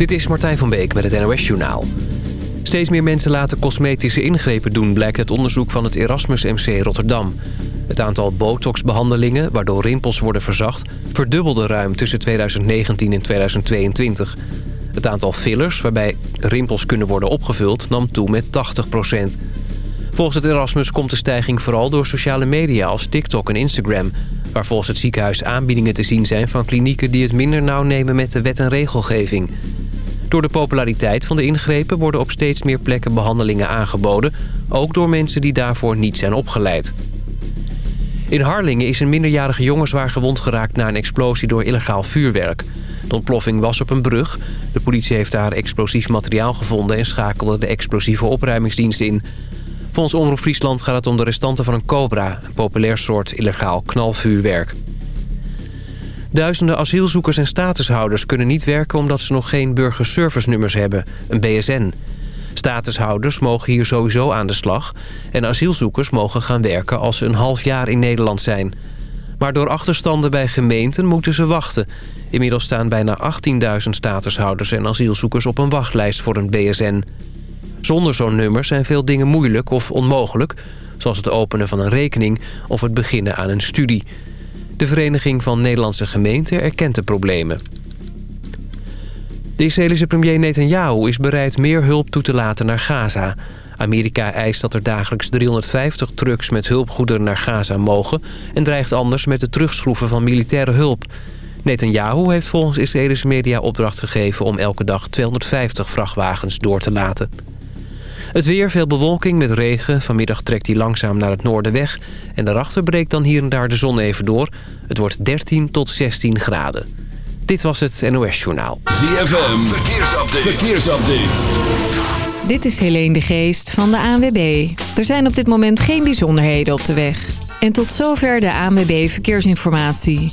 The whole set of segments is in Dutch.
Dit is Martijn van Beek met het NOS Journaal. Steeds meer mensen laten cosmetische ingrepen doen... blijkt uit onderzoek van het Erasmus MC Rotterdam. Het aantal botoxbehandelingen, waardoor rimpels worden verzacht... verdubbelde ruim tussen 2019 en 2022. Het aantal fillers, waarbij rimpels kunnen worden opgevuld... nam toe met 80% Volgens het Erasmus komt de stijging vooral door sociale media... als TikTok en Instagram... waar volgens het ziekenhuis aanbiedingen te zien zijn... van klinieken die het minder nauw nemen met de wet en regelgeving... Door de populariteit van de ingrepen worden op steeds meer plekken behandelingen aangeboden. Ook door mensen die daarvoor niet zijn opgeleid. In Harlingen is een minderjarige jongen zwaar gewond geraakt na een explosie door illegaal vuurwerk. De ontploffing was op een brug. De politie heeft daar explosief materiaal gevonden en schakelde de explosieve opruimingsdienst in. Volgens Omroep Friesland gaat het om de restanten van een Cobra, een populair soort illegaal knalvuurwerk. Duizenden asielzoekers en statushouders kunnen niet werken... omdat ze nog geen burgerservice-nummers hebben, een BSN. Statushouders mogen hier sowieso aan de slag... en asielzoekers mogen gaan werken als ze een half jaar in Nederland zijn. Maar door achterstanden bij gemeenten moeten ze wachten. Inmiddels staan bijna 18.000 statushouders en asielzoekers op een wachtlijst voor een BSN. Zonder zo'n nummer zijn veel dingen moeilijk of onmogelijk... zoals het openen van een rekening of het beginnen aan een studie... De Vereniging van Nederlandse Gemeenten erkent de problemen. De Israëlische premier Netanyahu is bereid meer hulp toe te laten naar Gaza. Amerika eist dat er dagelijks 350 trucks met hulpgoederen naar Gaza mogen... en dreigt anders met het terugschroeven van militaire hulp. Netanyahu heeft volgens Israëlische media opdracht gegeven... om elke dag 250 vrachtwagens door te laten. Het weer, veel bewolking met regen. Vanmiddag trekt hij langzaam naar het noorden weg. En daarachter breekt dan hier en daar de zon even door. Het wordt 13 tot 16 graden. Dit was het NOS Journaal. ZFM, verkeersupdate. verkeersupdate. Dit is Helene de Geest van de ANWB. Er zijn op dit moment geen bijzonderheden op de weg. En tot zover de ANWB Verkeersinformatie.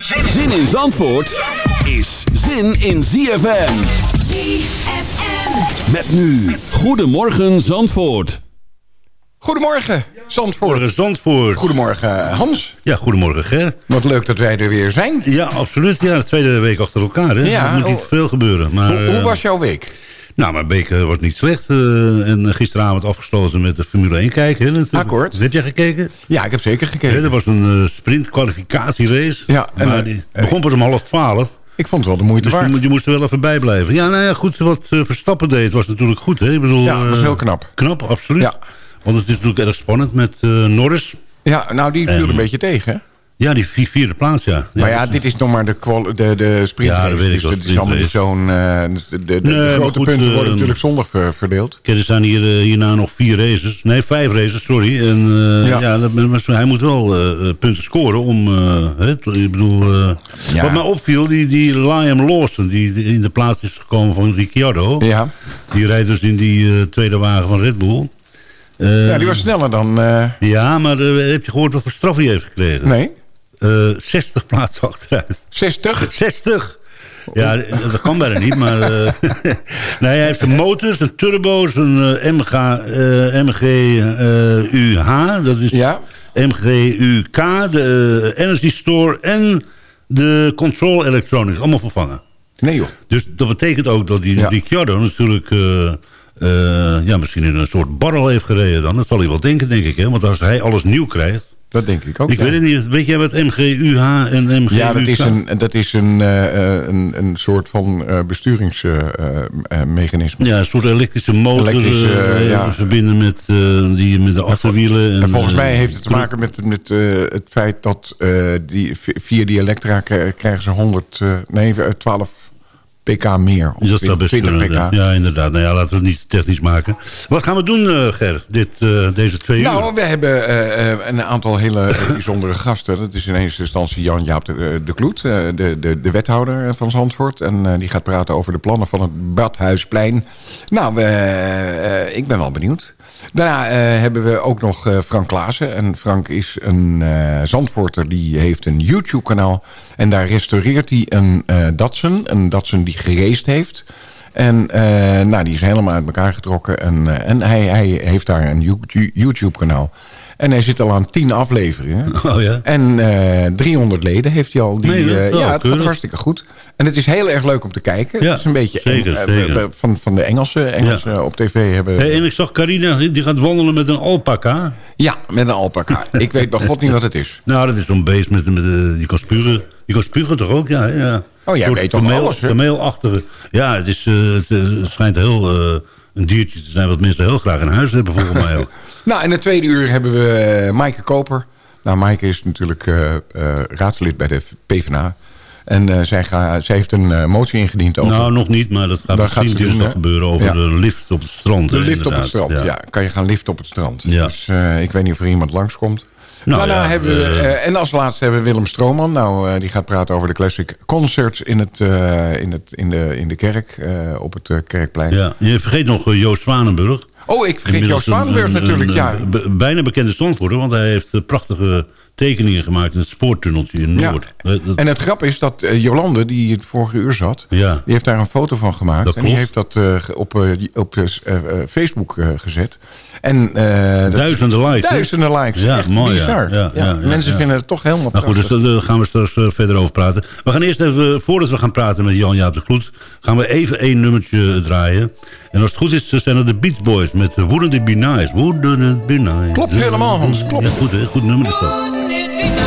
Zin in Zandvoort is zin in ZFM. ZFM. Met nu, Goedemorgen Zandvoort. Goedemorgen, Zandvoort. Goedemorgen, Zandvoort. Goedemorgen, Hans. Ja, goedemorgen, Ger. Wat leuk dat wij er weer zijn. Ja, absoluut. Ja, de tweede week achter elkaar. Hè. Ja, er moet niet oh. veel gebeuren. Maar, Hoe, hoe eh, was jouw week? Nou, mijn week eh, was niet slecht. eh, en gisteravond afgesloten met de Formule 1 kijken. Hè, natuurlijk. Akkoord. Heb jij gekeken? Ja, ik heb zeker gekeken. er was een eh, sprint kwalificatierace. Ja, en, maar eh, die eh, begon pas om half twaalf. Ik vond het wel de moeite Dus je, waard. je moest er wel even bij blijven. Ja, nou ja, goed. Wat eh, Verstappen deed was natuurlijk goed. Hè? Ik bedoel, Ja, dat was eh, heel knap. Knap, absoluut. Ja. Want het is natuurlijk erg spannend met eh, Norris. Ja, nou, die viel En- een beetje tegen. hè? Ja, die vi- vierde plaats, ja. Maar ja, dus- dit is nog maar de, de, de sprintrace. Ja, dat weet ik dus wel, het is allemaal niet zo'n... eh, de Nee, grote goed, punten worden natuurlijk zondag ver- verdeeld. Kijk, er staan hier, eh, hierna nog vier races. Nee, vijf races, sorry. En eh, Ja. ja. dat, maar hij moet wel punten scoren om... ik bedoel... Ja. Wat mij opviel, die, die Liam Lawson, die die in de plaats is gekomen van Ricciardo... Ja. die rijdt dus in die tweede wagen van Red Bull. Ja, die was sneller dan... Ja, maar heb je gehoord wat voor straf hij heeft gekregen? nee, Eh, 60 plaatsen achteruit. 60. 60! Ja, dat kan bijna niet, maar... eh, nee, hij heeft zijn motors, een turbo's, een eh, MG, eh, MGUH, dat is Ja. MGUK, de eh, Energy Store en de Control Electronics, allemaal vervangen. Nee joh. Dus dat betekent ook dat die Ja. Ricciardo natuurlijk... eh, eh, ja, misschien in een soort barrel heeft gereden dan. Dat zal hij wel denken, denk ik. Hè? Want als hij alles nieuw krijgt... Dat denk ik ook. ik ja. weet het niet, weet jij wat MGUH en MGUK... Ja, dat is een, dat is een, eh, eh, een, een soort van eh besturingsmechanisme. Ja, een soort elektrische motor Elektrische, ja. verbinden met, die, met de achterwielen. En, En volgens mij heeft het te maken met, met het feit dat die, via die elektra krijgen ze 100, eh, nee, eh, 12 pk meer. Of Dat zou best 20 kunnen. pk. Ja, inderdaad. Nou ja, laten we het niet technisch maken. Wat gaan we doen, eh, Ger, dit, eh, deze twee Nou, uur? we hebben eh, een aantal hele bijzondere gasten. Dat is in eerste instantie Jan-Jaap de, de Kloet, de, de, de wethouder van Zandvoort. En die gaat praten over de plannen van het Badhuisplein. Nou, ik ben wel benieuwd. Daarna eh, hebben we ook nog eh, Frank Klaassen. En Frank is een eh Zandvoorter die heeft een YouTube-kanaal. En daar restaureert hij een Datsun. Een Datsun die gereest heeft. En nou, die is helemaal uit elkaar getrokken. En, en hij, hij heeft daar een You- YouTube-kanaal. En hij zit al aan tien afleveringen. Oh ja? En eh 300 leden heeft hij al. Die, Nee, eh, ja, het gaat hartstikke goed. En het is heel erg leuk om te kijken. Ja, het is een beetje zeker, eng, eh, zeker. van, van de Engelse. Engelse op tv hebben... Hey, en ik zag Carina, die gaat wandelen met een alpaca. Ja, met een alpaca. ik weet bij god niet wat het is. Nou, dat is zo'n beest met, met, eh, die kan spugen. Die kan spugen toch ook? Ja, ja. Oh, jij weet toch alles, hè? Kameelachtige. Ja, het, is, eh, het, eh, het schijnt heel eh, een diertje te zijn wat mensen heel graag in huis hebben, volgens mij ook. Nou, in het tweede uur hebben we eh, Maaike Koper. Nou, Maaike is natuurlijk eh, eh, raadslid bij de PvdA. En zij, ga, zij heeft een motie ingediend over... Nou, nog niet, maar dat gaat Dat gaat misschien dinsdag hè? gebeuren over Ja. de lift op het strand. de lift op het strand, ja. Kan je gaan liften op het strand. Ja. Dus ik weet niet of er iemand langskomt. Nou, Daarna hebben we, en als laatste hebben we Willem Strooman. Nou, die gaat praten over de classic concerts in, het, in, het, in, de, in de kerk, op het kerkplein. Ja, je vergeet nog Joost Zwanenburg. Oh, ik vergeet Joost Zwanenburg natuurlijk, ja. bijna bekende standvoerder, want hij heeft eh, prachtige tekeningen gemaakt in het spoortunneltje in Ja. Noord. Eh, dat- En het grap is dat eh, Jolande, die het vorige uur zat... Ja. die heeft daar een foto van gemaakt. En die heeft dat eh, op, eh, op eh, eh, eh, Facebook eh, gezet. En, eh, Duizenden likes. Duizenden likes. Ja, Echt mooi, ja. bizar. Ja, ja, ja, mensen ja. vinden het toch helemaal Nou goed, dus daar gaan we straks eh, verder over praten. We gaan eerst even, voordat we gaan praten met Jan-Jaap de Kloet... gaan we even één nummertje draaien. En als het goed is, zijn dat de Beach Boys met eh, Wouldn't It Be Nice. Wouldn't It Be Nice. Klopt helemaal, Hans, klopt. Ja, goed, hè? goed nummer is dat.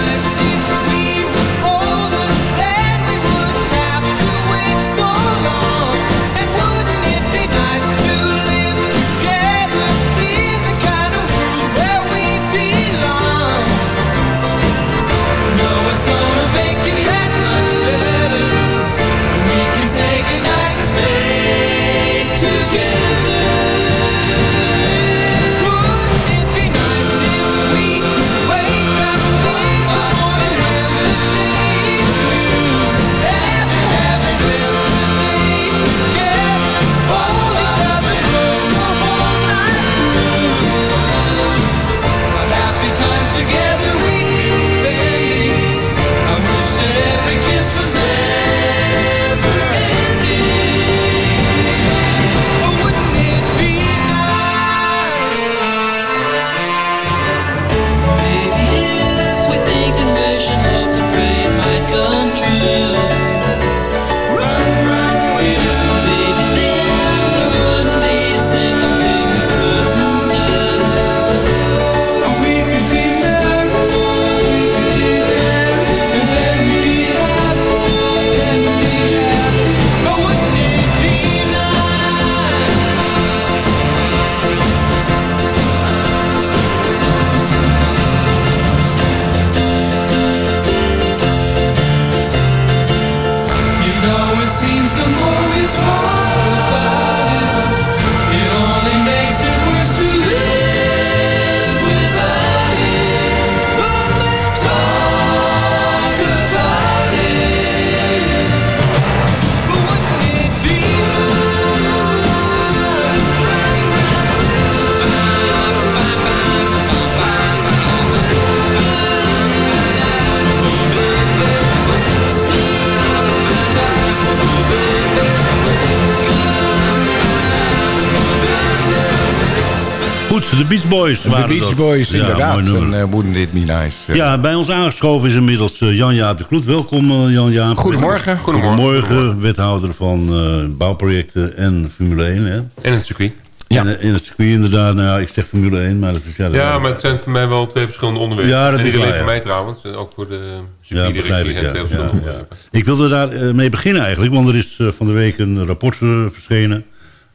Beach. Boys, Ja, inderdaad. En uh, wouldn't it be nice. Ja, bij ons aangeschoven is inmiddels eh, Jan-Jaap de Kloet. Welkom eh, Jan-Jaap. Goedemorgen. Goedemorgen. wethouder van eh, bouwprojecten en Formule 1. Hè? En het circuit. Ja. En, in het circuit inderdaad, nou ja, ik zeg Formule 1, maar dat is... Ja, dat Ja, maar het zijn voor mij wel twee verschillende onderwerpen. Ja, dat en is niet alleen waar, voor ja. mij trouwens, en ook voor de Ja, circuitdirectie ik. zijn Ja, twee ja, verschillende ja. onderwerpen. Ik wilde daar mee beginnen eigenlijk, want er is van de week een rapport verschenen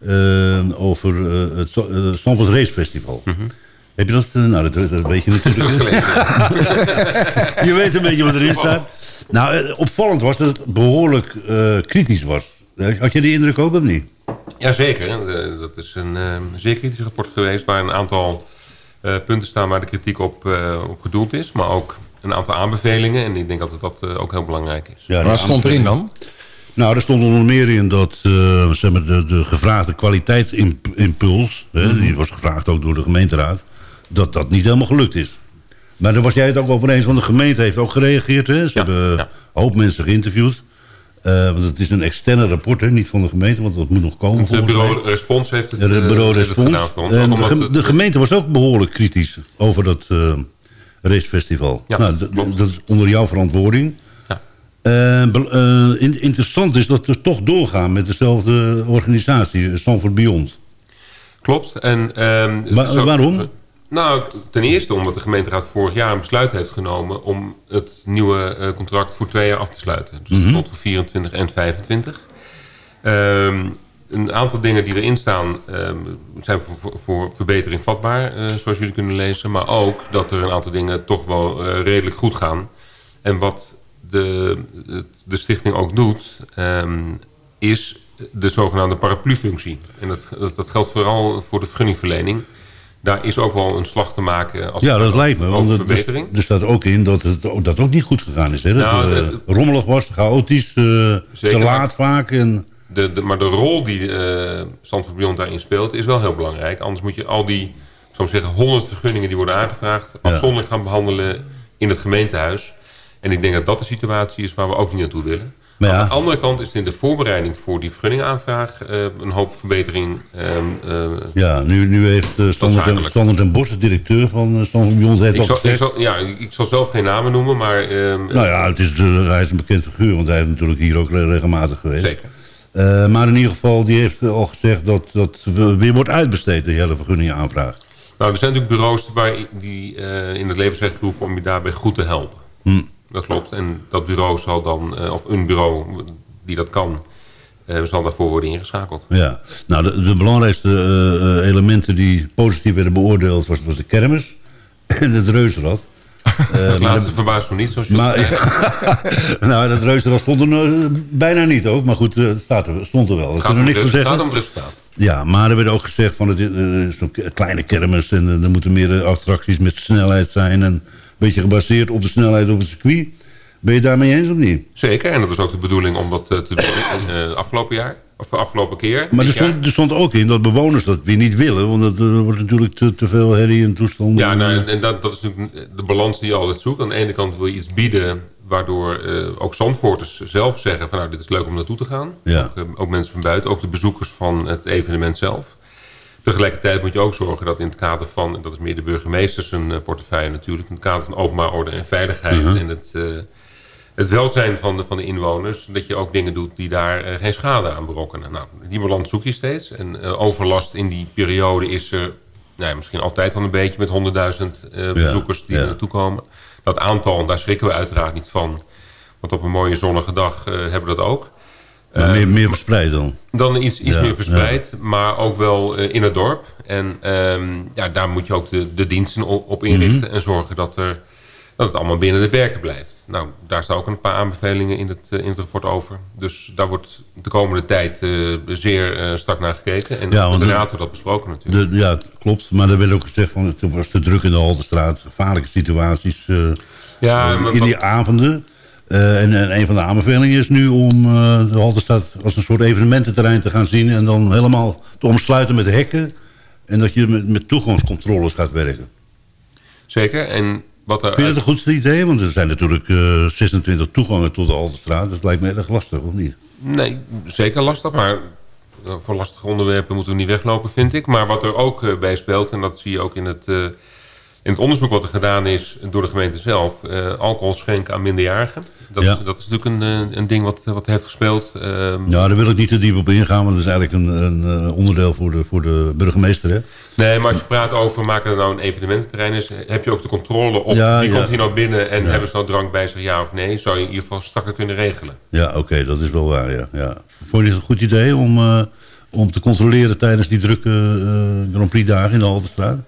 eh, over eh, het eh, Zandvoort Race Festival. Mhm. Heb je dat? eh, nou, dat, dat weet je natuurlijk. je weet een beetje wat erin staat. Nou, eh, opvallend was dat het behoorlijk eh, kritisch was. Had je die indruk ook of niet? Jazeker, eh, dat is een eh, zeer kritisch rapport geweest... waar een aantal eh, punten staan waar de kritiek op, eh, op gedoeld is. Maar ook een aantal aanbevelingen. En ik denk dat dat eh, ook heel belangrijk is. Ja, Wat stond erin dan? Nou, er stond onder meer in dat eh, zeg maar de, de gevraagde kwaliteitsimpuls... hè, die was gevraagd ook door de gemeenteraad... dat dat niet helemaal gelukt is. Maar daar was jij het ook over eens, want de gemeente heeft ook gereageerd. Hè? Ze Ja, hebben ja. een hoop mensen geïnterviewd. Eh, want het is een externe rapport, hè? niet van de gemeente, want dat moet nog komen. Het volgens mij. bureau Respons heeft het, Ja, de eh, bureau heeft het Respons. gedaan voor ons. En Ook de, het- de gemeente was ook behoorlijk kritisch over dat eh, racefestival. Nou, dat is onder jouw verantwoording. In- interessant is dat we toch doorgaan met dezelfde organisatie, Stanford Beyond. Klopt. En, ehm, het waarom? Nou, ten eerste omdat de gemeenteraad vorig jaar een besluit heeft genomen... om het nieuwe eh, contract voor twee jaar af te sluiten. Dus dat stond voor 24 en 25. Ehm, een aantal dingen die erin staan ehm, zijn voor, verbetering vatbaar, eh, zoals jullie kunnen lezen. Maar ook dat er een aantal dingen toch wel eh, redelijk goed gaan. En wat de, de stichting ook doet, ehm, is de zogenaamde paraplu-functie. En dat, dat geldt vooral voor de vergunningverlening. Daar is ook wel een slag te maken als Ja, dat lijkt me. Want er- verbetering. er staat ook in dat het ook, dat ook niet goed gegaan is. Hè? Dat Nou, het eh, rommelig was, chaotisch, eh, te laat vaak. En, De, de, maar de rol die Zandvoort Beyond daarin speelt is wel heel belangrijk. Anders moet je al die, zou zeggen, 100 vergunningen die worden aangevraagd... Afzonderlijk gaan behandelen in het gemeentehuis. En ik denk dat dat de situatie is waar we ook niet naartoe willen. Maar ja. Aan de andere kant is in de voorbereiding voor die vergunningaanvraag... eh, een hoop verbetering ehm, eh, ja, nu, nu heeft uh, Standard, en, zakelijk. Standard en Bos, de directeur van uh, Stanford Beyond, heeft ik, zal, ik, zal, ja, ik zal zelf geen namen noemen, maar... ehm, Nou ja, het is, hij is een bekend figuur, want hij is natuurlijk hier ook re- regelmatig geweest. Zeker. Eh, maar in ieder geval, die heeft al gezegd dat dat weer wordt uitbesteed, de hele vergunningaanvraag. Nou, er zijn natuurlijk bureaus die eh, in het levensrecht roepen om je daarbij goed te helpen. Hm. Dat klopt. En dat bureau zal dan, eh, of een bureau die dat kan, eh, zal daarvoor worden ingeschakeld. Ja, nou de, de belangrijkste eh, elementen die positief werden beoordeeld was, was de kermis en het reuzenrad. Maar laatste verbaast me niet, zoals je maar, dat nou, dat reuzenrad stond er bijna niet ook, maar goed, het staat er, stond er wel. Het gaat er om, niks het gaat om resultaat. Ja, maar er werd ook gezegd van het is k- kleine kermis en er moeten meer attracties met snelheid zijn en een beetje gebaseerd op de snelheid op het circuit. Ben je het daarmee eens of niet? Zeker, en dat was ook de bedoeling om dat eh, te doen eh, afgelopen jaar. Of afgelopen keer. Maar er stond, er stond ook in dat bewoners dat weer niet willen, want dat eh, wordt natuurlijk te, te veel herrie en toestanden. Ja, nou, en- en dat, dat is natuurlijk de balans die je altijd zoekt. Aan de ene kant wil je iets bieden waardoor ook Zandvoorters zelf zeggen van nou dit is leuk om naartoe te gaan. Ja. Ook, ook mensen van buiten, ook de bezoekers van het evenement zelf. Tegelijkertijd moet je ook zorgen dat in het kader van, en dat is meer de burgemeester zijn eh, portefeuille natuurlijk, in het kader van openbaar orde en veiligheid Mhm. en het, eh, het welzijn van de, van de inwoners, dat je ook dingen doet die daar eh, geen schade aan berokkenen. Nou, die balans zoek je steeds. En overlast in die periode is er nou, ja, misschien altijd wel een beetje met 100.000 eh, bezoekers die ja. er naartoe komen. Dat aantal, daar schrikken we uiteraard niet van. Want op een mooie zonnige dag hebben we dat ook. Maar meer, meer verspreid dan. Dan iets, iets Ja, meer verspreid, maar ook wel eh, in het dorp. En ehm, ja, daar moet je ook de, de diensten op, op inrichten... Mhm. en zorgen dat, er, dat het allemaal binnen de perken blijft. Nou, daar staan ook een paar aanbevelingen in het, eh, in het rapport over. Dus daar wordt de komende tijd eh, zeer eh, strak naar gekeken. En Ja, de raad wordt dat besproken natuurlijk. De, ja, klopt. Maar er werd ook gezegd van het was te druk in de Haltestraat. Gevaarlijke situaties eh, ja, eh, in wat- die avonden. Eh, en, en een van de aanbevelingen is nu om eh, de Haltestraat als een soort evenemententerrein te gaan zien. En dan helemaal te omsluiten met hekken. En dat je met, met toegangscontroles gaat werken. zeker. En wat er Vind je dat een goed idee? Want er zijn natuurlijk eh, 26 toegangen tot de Haltestraat. Dat lijkt me erg lastig, of niet? Nee, zeker lastig, maar voor lastige onderwerpen moeten we niet weglopen, vind ik. Maar wat er ook bij speelt, en dat zie je ook in het, in het onderzoek wat er gedaan is door de gemeente zelf, eh, alcohol schenken aan minderjarigen. Dat, Ja. is, dat is natuurlijk een, eh, een ding wat, wat heeft gespeeld. Ehm, Nou, daar wil ik niet te diep op ingaan, want dat is eigenlijk een, een eh, onderdeel voor de, voor de burgemeester. Hè? Nee, maar als je praat over maken er nou een evenemententerrein is, heb je ook de controle op Ja, wie ja. komt hier nou binnen en Ja. hebben ze nou drank bij zich, ja of nee? Zou je in ieder geval strakker kunnen regelen. Ja, oké, dat is wel waar, ja. ja. Vond je het een goed idee om, om te controleren tijdens die drukke eh, Grand Prix dagen in de Haltestraat?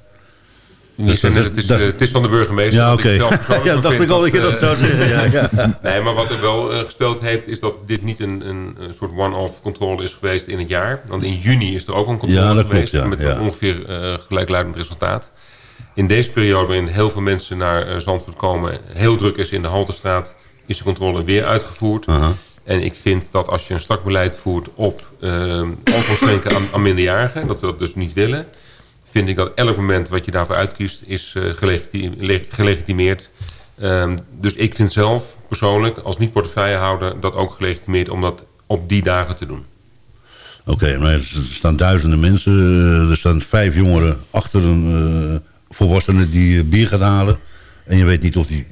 Het, is, dat- eh, het is van de burgemeester. Ja, oké. persoonlijk Ja, dacht vind ik al dat je dat eh, zou zeggen. Ja, ja. Nee, maar wat er wel eh, gespeeld heeft... is dat dit niet een, een, een soort one-off controle is geweest in het jaar. Want in juni is er ook een controle Ja, klopt, geweest... met ongeveer eh, gelijkluidend resultaat. In deze periode waarin heel veel mensen naar Zandvoort komen... heel druk is in de Halterstraat... is de controle weer uitgevoerd. En ik vind dat als je een strak beleid voert op uh, aan minderjarigen... dat we dat dus niet willen... vind ik dat elk moment wat je daarvoor uitkiest... is eh, gelegiti- le- gelegitimeerd. Ehm, dus ik vind zelf persoonlijk als niet-portefeuillehouder... dat ook gelegitimeerd om dat op die dagen te doen. Oké, maar er staan duizenden mensen. eh, Er staan vijf jongeren achter een eh, volwassene die bier gaat halen. En je weet niet of die,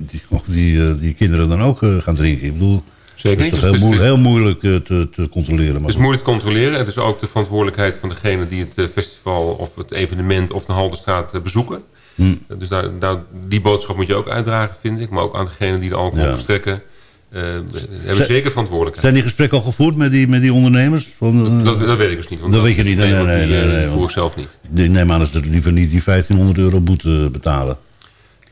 die, die, kinderen dan ook gaan drinken. Ik bedoel, Zeker het is toch Dus heel, het is- moe- heel moeilijk eh, te, te controleren. Maar Het is goed. moeilijk te controleren. Het is ook de verantwoordelijkheid van degene die het eh, festival... of het evenement of de Haldenstraat eh, bezoeken. Hmm. Dus daar, daar, die boodschap moet je ook uitdragen, vind ik. Maar ook aan degene die de alcohol Ja. verstrekken... hebben Zijn- zeker verantwoordelijkheid. Zijn die gesprekken al gevoerd met die, met die ondernemers? Van, Dat, dat weet ik dus niet. want Dat weet je niet, nee, nee, die, nee, nee, voer want- ik zelf niet. ik neem aan dat ze liever niet die 1500 euro boete betalen.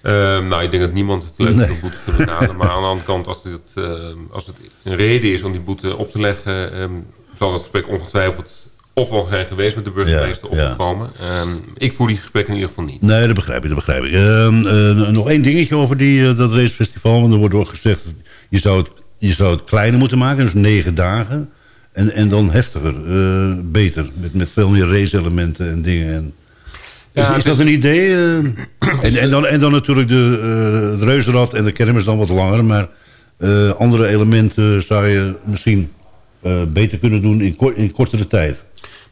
Eh, nou, ik denk dat niemand het leuk vindt om boete te betalen. maar aan de andere kant, als het, eh, als het een reden is om die boete op te leggen... ehm, zal dat gesprek ongetwijfeld ofwel zijn geweest met de burgemeester Ja, ja. of gekomen. Ehm, ik voer die gesprekken in ieder geval niet. Nee, dat begrijp ik, dat begrijp ik. Ehm, eh, nog één dingetje over die, eh, dat racefestival. Want er wordt ook gezegd, je zou, het, je zou het kleiner moeten maken. Dus negen dagen. En, en dan heftiger, eh, beter. Met, met veel meer race-elementen en dingen. En, Ja, is, is dat een idee? eh? en, en, dan, en dan natuurlijk de, eh het reuzenrad en de kermis dan wat langer. Maar eh, andere elementen zou je misschien beter kunnen doen in, kort- in kortere tijd.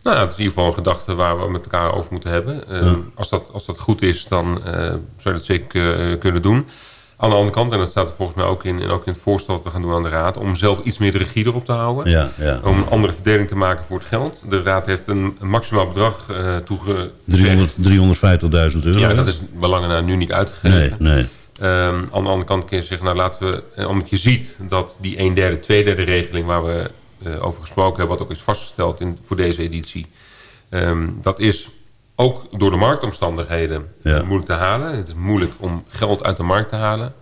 Nou, het is in ieder geval een gedachte waar we met elkaar over moeten hebben. Als, dat, als dat goed is, dan zou je dat zeker kunnen doen. Aan de andere kant, en dat staat er volgens mij ook in, en ook in het voorstel dat we gaan doen aan de Raad... om zelf iets meer de regie erop te houden. Ja, ja. Om een andere verdeling te maken voor het geld. De Raad heeft een, een maximaal bedrag eh toegezegd. 300 350.000 euro. Ja, dat is belangen naar nu niet uitgegeven. Nee, nee. Ehm, aan de andere kant kun je zeggen, nou laten we, eh, omdat je ziet dat die een derde, twee derde regeling waar we eh, over gesproken hebben, wat ook is vastgesteld in, voor deze editie, ehm, dat is ook door de marktomstandigheden Ja. moeilijk te halen. Het is moeilijk om geld uit de markt te halen.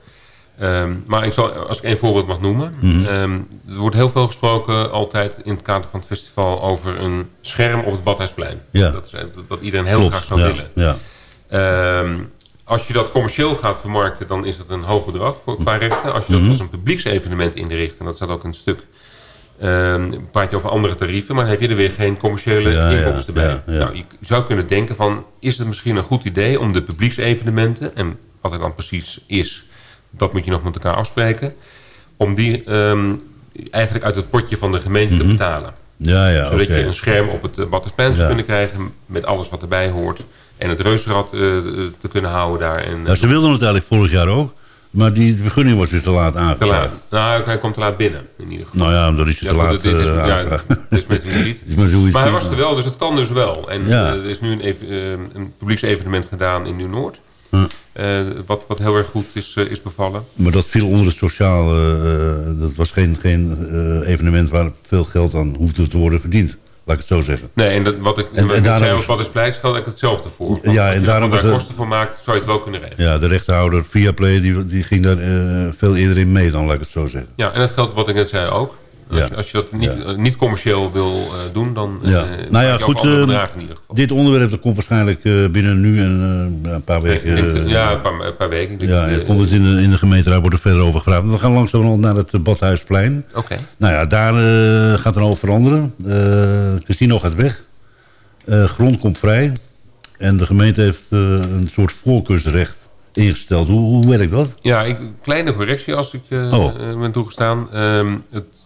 Ehm, maar ik zal, als ik één voorbeeld mag noemen. Mhm. ehm, er wordt heel veel gesproken altijd in het kader van het festival over een scherm op het Badhuisplein. Ja. Dat is wat iedereen heel Klopt, graag zou ja, willen. Ja. Ehm, als je dat commercieel gaat vermarkten, dan is dat een hoog bedrag voor, qua rechten. Als je dat Mhm. als een publieksevenement inricht, en dat staat ook een stuk, ehm, praat je over andere tarieven, maar heb je er weer geen commerciële Ja, ja, inkomsten bij. ja. Nou, je zou kunnen denken van, is het misschien een goed idee om de publieksevenementen, en wat het dan precies is, dat moet je nog met elkaar afspreken, om die ehm, eigenlijk uit het potje van de gemeente te betalen. Ja, ja, Zodat Mhm. je een scherm op het uh, Battersplein zou kunnen krijgen met alles wat erbij hoort. En het reuzenrad eh, te kunnen houden daar. En, Nou, ze wilden het eigenlijk vorig jaar ook. Maar die vergunning was weer te laat te aangevraagd. laat. Nou, hij komt te laat binnen, in ieder geval. Nou ja, dat is het te Ja, laat dit is, eh, ja, het is met. Is maar hij was er wel, dus het kan dus wel. En Ja. eh, er is nu een, eh, een publieksevenement gedaan in Nieuw-Noord. Huh. Wat, wat heel erg goed is, is bevallen. Maar dat viel onder het sociaal... dat was geen, geen evenement waar veel geld aan hoefde te worden verdiend. Laat ik het zo zeggen. Nee, en dat, wat ik En- en, daarom zei, wat is pleit, stel ik hetzelfde voor. Want Ja, als en je daarom daar was het- kosten voor maakt, zou je het wel kunnen regelen. Ja, de rechthouder Viaplay die, die ging daar eh, veel eerder in mee dan, laat ik het zo zeggen. Ja, en dat geldt wat ik net zei ook. Als, Ja. je, als je dat niet, Ja. eh, niet commercieel wil eh, doen, dan eh Ja. maak Nou ja, goed. eh, bedragen in ieder geval. dit onderwerp dat komt waarschijnlijk eh, binnen nu en eh, ja, een paar weken... denk, eh, ja, een paar, een paar weken. Denk ja, eh, komt het in de, in de gemeenteraad wordt er verder over gepraat. We gaan langzaam naar het eh, Badhuisplein. Oké. Nou ja, daar eh, gaat een hoop veranderen. Eh casino gaat weg. Eh, grond komt vrij. En de gemeente heeft eh, een soort voorkeursrecht ingesteld. Hoe, hoe werkt dat? Ja, ik, kleine correctie als ik eh, Oh. eh, ben toegestaan. Ehm, het eh,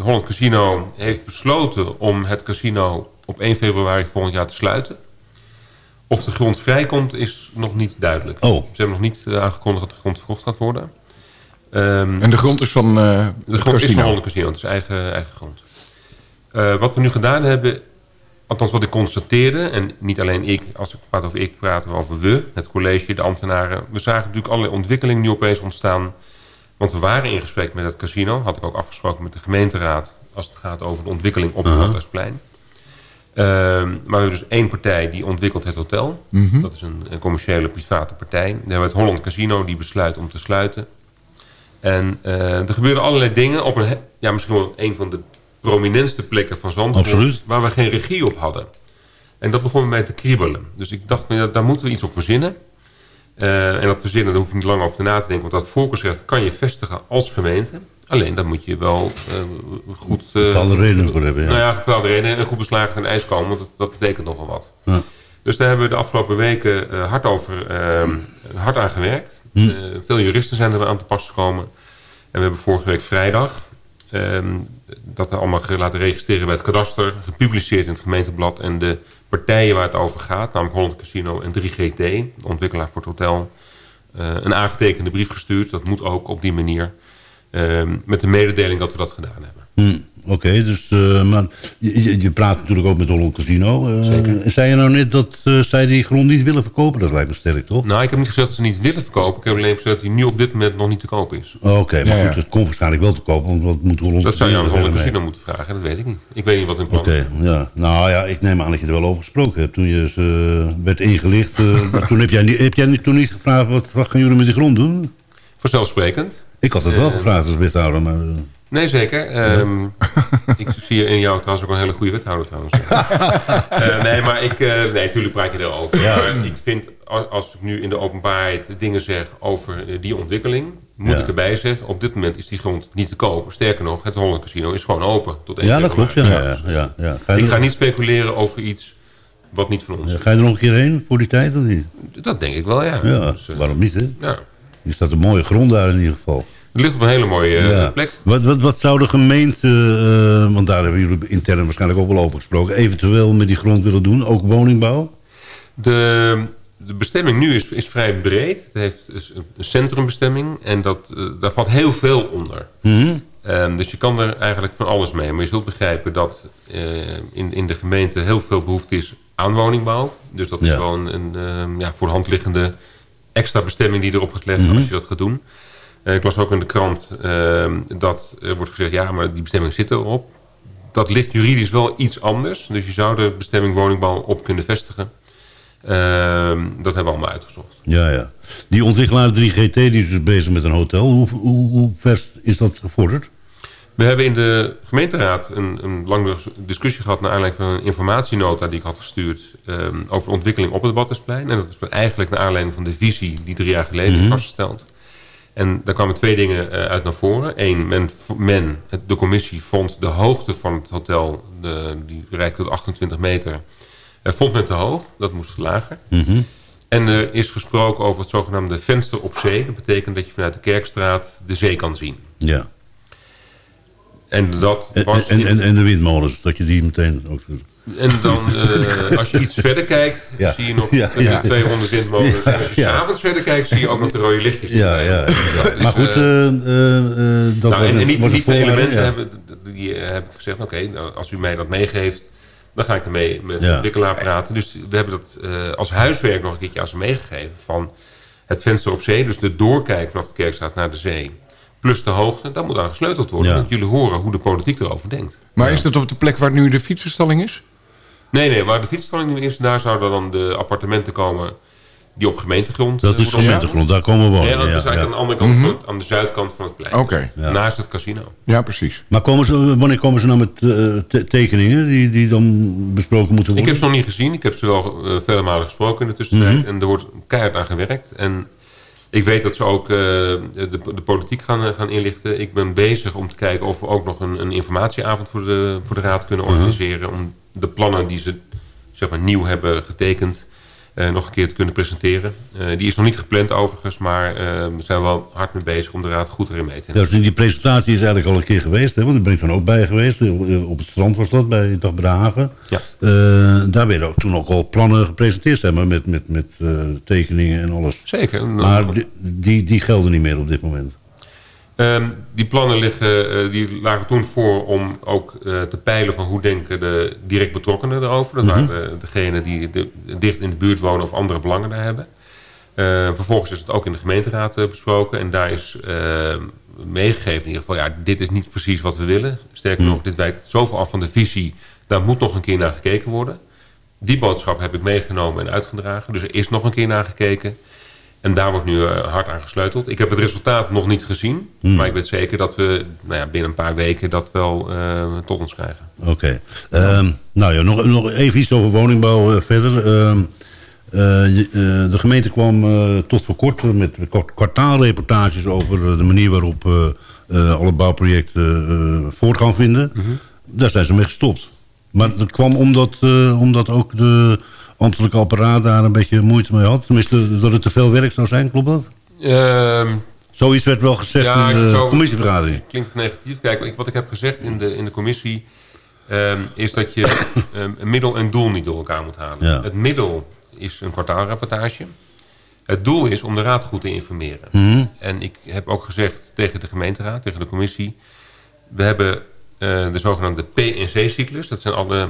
Holland Casino heeft besloten om het casino op 1 februari volgend jaar te sluiten. Of de grond vrijkomt is nog niet duidelijk. Oh. Ze hebben nog niet eh, aangekondigd dat de grond verkocht gaat worden. Ehm, En de grond is van eh De is casino. van Holland Casino, het is eigen, eigen grond. Eh, wat we nu gedaan hebben, althans wat ik constateerde... en niet alleen ik, als ik praat over ik, praten we over we... het college, de ambtenaren. We zagen natuurlijk allerlei ontwikkelingen nu opeens ontstaan. Want we waren in gesprek met het casino. Had ik ook afgesproken met de gemeenteraad... als het gaat over de ontwikkeling op het Badhuisplein. Ehm, maar we hebben dus één partij die ontwikkelt het hotel. Mhm. Dat is een, een commerciële private partij. Dan hebben we het Holland Casino die besluit om te sluiten. En eh, er gebeuren allerlei dingen op een, ja, misschien wel een van de prominentste plekken van Zandvoort... Absoluut. waar we geen regie op hadden. En dat begon bij mij te kriebelen. Dus ik dacht, van, ja, daar moeten we iets op verzinnen. Eh, en dat verzinnen, daar hoef je niet lang over na te denken. Want dat voorkeursrecht kan je vestigen als gemeente. Alleen, dan moet je wel eh, goed... eh, Bepaalde redenen voor hebben, ja. Nou ja, bepaalde redenen en goed beslagen ten ijs komen. Want dat, dat betekent nogal wat. Ja. Dus daar hebben we de afgelopen weken hard, over, eh, hard aan gewerkt. Eh, veel juristen zijn er aan te pas gekomen. En we hebben vorige week vrijdag ehm, dat allemaal laten registreren bij het kadaster. Gepubliceerd in het gemeenteblad. En de partijen waar het over gaat, namelijk Holland Casino en 3GT, de ontwikkelaar voor het hotel, eh, een aangetekende brief gestuurd. Dat moet ook op die manier. ehm, met de mededeling dat we dat gedaan hebben. Hm, Oké, dus eh, maar je, je- praat natuurlijk ook met Holland Casino. eh, Zeker. Zei je nou net dat eh, zij die grond niet willen verkopen? Dat lijkt me sterk, toch? Nou, ik heb niet gezegd dat ze niet willen verkopen. Ik heb alleen gezegd dat hij nu op dit moment nog niet te koop is. Oké, maar Ja, ja. goed, het komt waarschijnlijk wel te kopen. Want wat moet Holland Dat zou je aan Casino Holland? Casino moeten vragen. Dat weet ik niet. Ik weet niet wat hun plan Oké, is. ja. Nou ja, ik neem aan dat je er wel over gesproken hebt. Toen je eh, werd ingelicht, toen heb jij, niet, heb jij niet- toen niet gevraagd... Wat, wat gaan jullie met die grond doen? Vanzelfsprekend. Ik had het wel gevraagd als wethouder, maar... Nee, zeker. Ehm, ik zie in jou trouwens ook een hele goede wethouder trouwens. Eh, nee, maar ik... eh, nee, natuurlijk praat je erover. Maar ik vind, als, als ik nu in de openbaarheid dingen zeg over eh, die ontwikkeling... moet Ja. ik erbij zeggen, op dit moment is die grond niet te kopen. Sterker nog, het Holland Casino is gewoon open. Tot 1 ja, dat klopt. Ja, ja, ja. Ga, Ik ga niet speculeren over iets wat niet van ons is. ga je er nog een keer heen voor die tijd of niet? Dat denk ik wel, ja. Ja, Dus, waarom niet, hè? ja. Er staat een mooie grond daar in ieder geval. Het ligt op een hele mooie eh, Ja. plek. Wat, wat, wat zou de gemeente, eh, want daar hebben jullie intern waarschijnlijk ook wel over gesproken... eventueel met die grond willen doen? Ook woningbouw? De, de bestemming nu is, is vrij breed. Het heeft dus een centrumbestemming en dat, eh, daar valt heel veel onder. Mhm. Ehm, dus je kan er eigenlijk van alles mee. Maar je zult begrijpen dat in, in de gemeente heel veel behoefte is aan woningbouw. Dus dat is Ja. wel een, ehm, ja, voor de hand liggende extra bestemming die erop gaat leggen Mhm. als je dat gaat doen. Eh, ik las ook in de krant ehm, dat er wordt gezegd... ja, maar die bestemming zit erop. Dat ligt juridisch wel iets anders. Dus je zou de bestemming woningbouw op kunnen vestigen. Ehm, dat hebben we allemaal uitgezocht. Ja, ja. Die ontwikkelaar 3GT die is dus bezig met een hotel. Hoe, hoe, hoe ver is dat gevorderd? We hebben in de gemeenteraad een, een lange discussie gehad... naar aanleiding van een informatienota die ik had gestuurd... ehm, over de ontwikkeling op het Badhuisplein. En dat is eigenlijk naar aanleiding van de visie die drie jaar geleden is vastgesteld. En daar kwamen twee dingen eh, uit naar voren. Eén, men, men de commissie vond de hoogte van het hotel... De, die reikte tot 28 meter... eh, vond men te hoog, dat moest lager. En er is gesproken over het zogenaamde venster op zee. Dat betekent dat je vanuit de Kerkstraat de zee kan zien. Ja. En dat En, was... en, en, en de windmolens, dat je die meteen ook... En dan, eh, als je iets verder kijkt, Ja. zie je nog Ja, de ja. 200 windmolens. Ja, en als je ja. s'avonds verder kijkt, zie je ook nog de rode lichtjes. Ja, ja. ja. Dus, maar goed, eh, eh, eh, eh, dat nou, en, en niet, niet de elementen ja. hebben, die heb ik gezegd, oké, nou, als u mij dat meegeeft, dan ga ik ermee met de ontwikkelaar praten. Dus we hebben dat eh, als huiswerk nog een keertje aan ze meegegeven van het venster op zee, dus de doorkijk vanaf de Kerkstraat naar de zee, plus de hoogte, dat moet aan gesleuteld worden. Ja. Dat jullie horen hoe de politiek erover denkt. Maar is dat op de plek waar nu de fietsenstalling is? Nee, nee, waar de fietsstalling nu is, daar zouden dan de appartementen komen die op gemeentegrond Dat eh, is gemeentegrond, daar komen we wonen. Ja, dat is eigenlijk ja. aan de andere kant, van het- aan de zuidkant van het plein. Oké, Ja. Naast het casino. ja precies. Maar komen ze, wanneer komen ze nou met eh, te- tekeningen die, die dan besproken moeten Ik worden? heb ze nog niet gezien. Ik heb ze wel eh, vele malen gesproken in de tussentijd. Mhm. En er wordt keihard aan gewerkt. En ik weet dat ze ook eh, de, de politiek gaan, gaan inlichten. Ik ben bezig om te kijken of we ook nog een, een informatieavond voor de, voor de raad kunnen Mhm. organiseren. Om de plannen die ze zeg maar, nieuw hebben getekend eh, nog een keer te kunnen presenteren. Eh, die is nog niet gepland overigens, maar eh, we zijn wel hard mee bezig om de raad goed erin mee te nemen. dus die presentatie is eigenlijk al een keer geweest, hè? want daar ben ik dan ook bij geweest. Op het strand was dat, bij, de haven. Ja. Daar werden ook toen ook al plannen gepresenteerd, zeg maar, met, met, met tekeningen en alles. Zeker. Maar die, die, die gelden niet meer op dit moment. Ehm, die plannen liggen, eh, die lagen toen voor om ook eh, te peilen van hoe denken de direct betrokkenen erover. Dat waren de, degenen die de- dicht in de buurt wonen of andere belangen daar hebben. Eh, vervolgens is het ook in de gemeenteraad eh, besproken. En daar is eh, meegegeven in ieder geval, ja, dit is niet precies wat we willen. Sterker nog, dit wijkt zoveel af van de visie Daar moet nog een keer naar gekeken worden. Die boodschap heb ik meegenomen en uitgedragen. Dus er is nog een keer naar gekeken. En daar wordt nu eh, hard aan gesleuteld. Ik heb het resultaat nog niet gezien. Maar ik weet zeker dat we nou ja, binnen een paar weken dat wel eh, tot ons krijgen. Oké. Ehm, nou ja, nog, nog even iets over woningbouw eh, verder. Ehm, eh, eh, de gemeente kwam tot voor kort met kwart- kwartaalreportages over de manier waarop alle bouwprojecten voort gaan vinden. Daar zijn ze mee gestopt. Maar dat kwam omdat, omdat ook de ambtelijke apparaat daar een beetje moeite mee had. Tenminste, dat het te veel werk zou zijn, klopt dat? Ehm, Zoiets werd wel gezegd Ja, in de zo- commissievergadering. klinkt negatief. Kijk, wat ik heb gezegd in de, in de commissie... ehm, is dat je een middel en doel niet door elkaar moet halen. Ja. Het middel is een kwartaalrapportage. Het doel is om de raad goed te informeren. Mhm. En ik heb ook gezegd tegen de gemeenteraad, tegen de commissie... we hebben eh, de zogenaamde PNC-cyclus. Dat zijn alle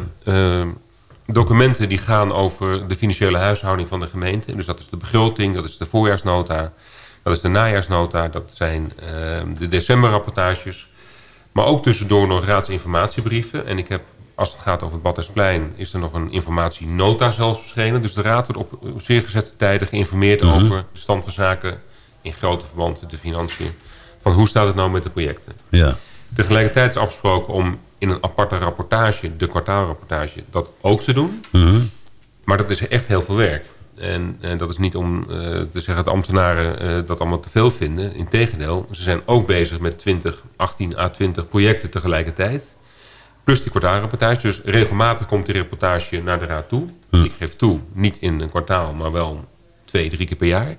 documenten die gaan over de financiële huishouding van de gemeente. Dus dat is de begroting, dat is de voorjaarsnota... dat is de najaarsnota, dat zijn ehm, de decemberrapportages... Maar ook tussendoor nog raadsinformatiebrieven. En ik heb, als het gaat over het Badhuisplein... is er nog een informatienota zelfs verschenen. Dus de raad wordt op, zeer gezette tijden geïnformeerd... over de stand van zaken in grote verband de financiën. Van hoe staat het nou met de projecten. Ja. Tegelijkertijd is afgesproken om in een aparte rapportage... de kwartaalrapportage, dat ook te doen. Mhm. Maar dat is echt heel veel werk. En, en dat is niet om eh, te zeggen dat ambtenaren eh, dat allemaal te veel vinden. Integendeel, ze zijn ook bezig met 20, 18 à 20 projecten tegelijkertijd. Plus die kwartaalrapportage. Dus regelmatig komt die reportage naar de raad toe. Ik geef toe, niet in een kwartaal, maar wel twee, drie keer per jaar.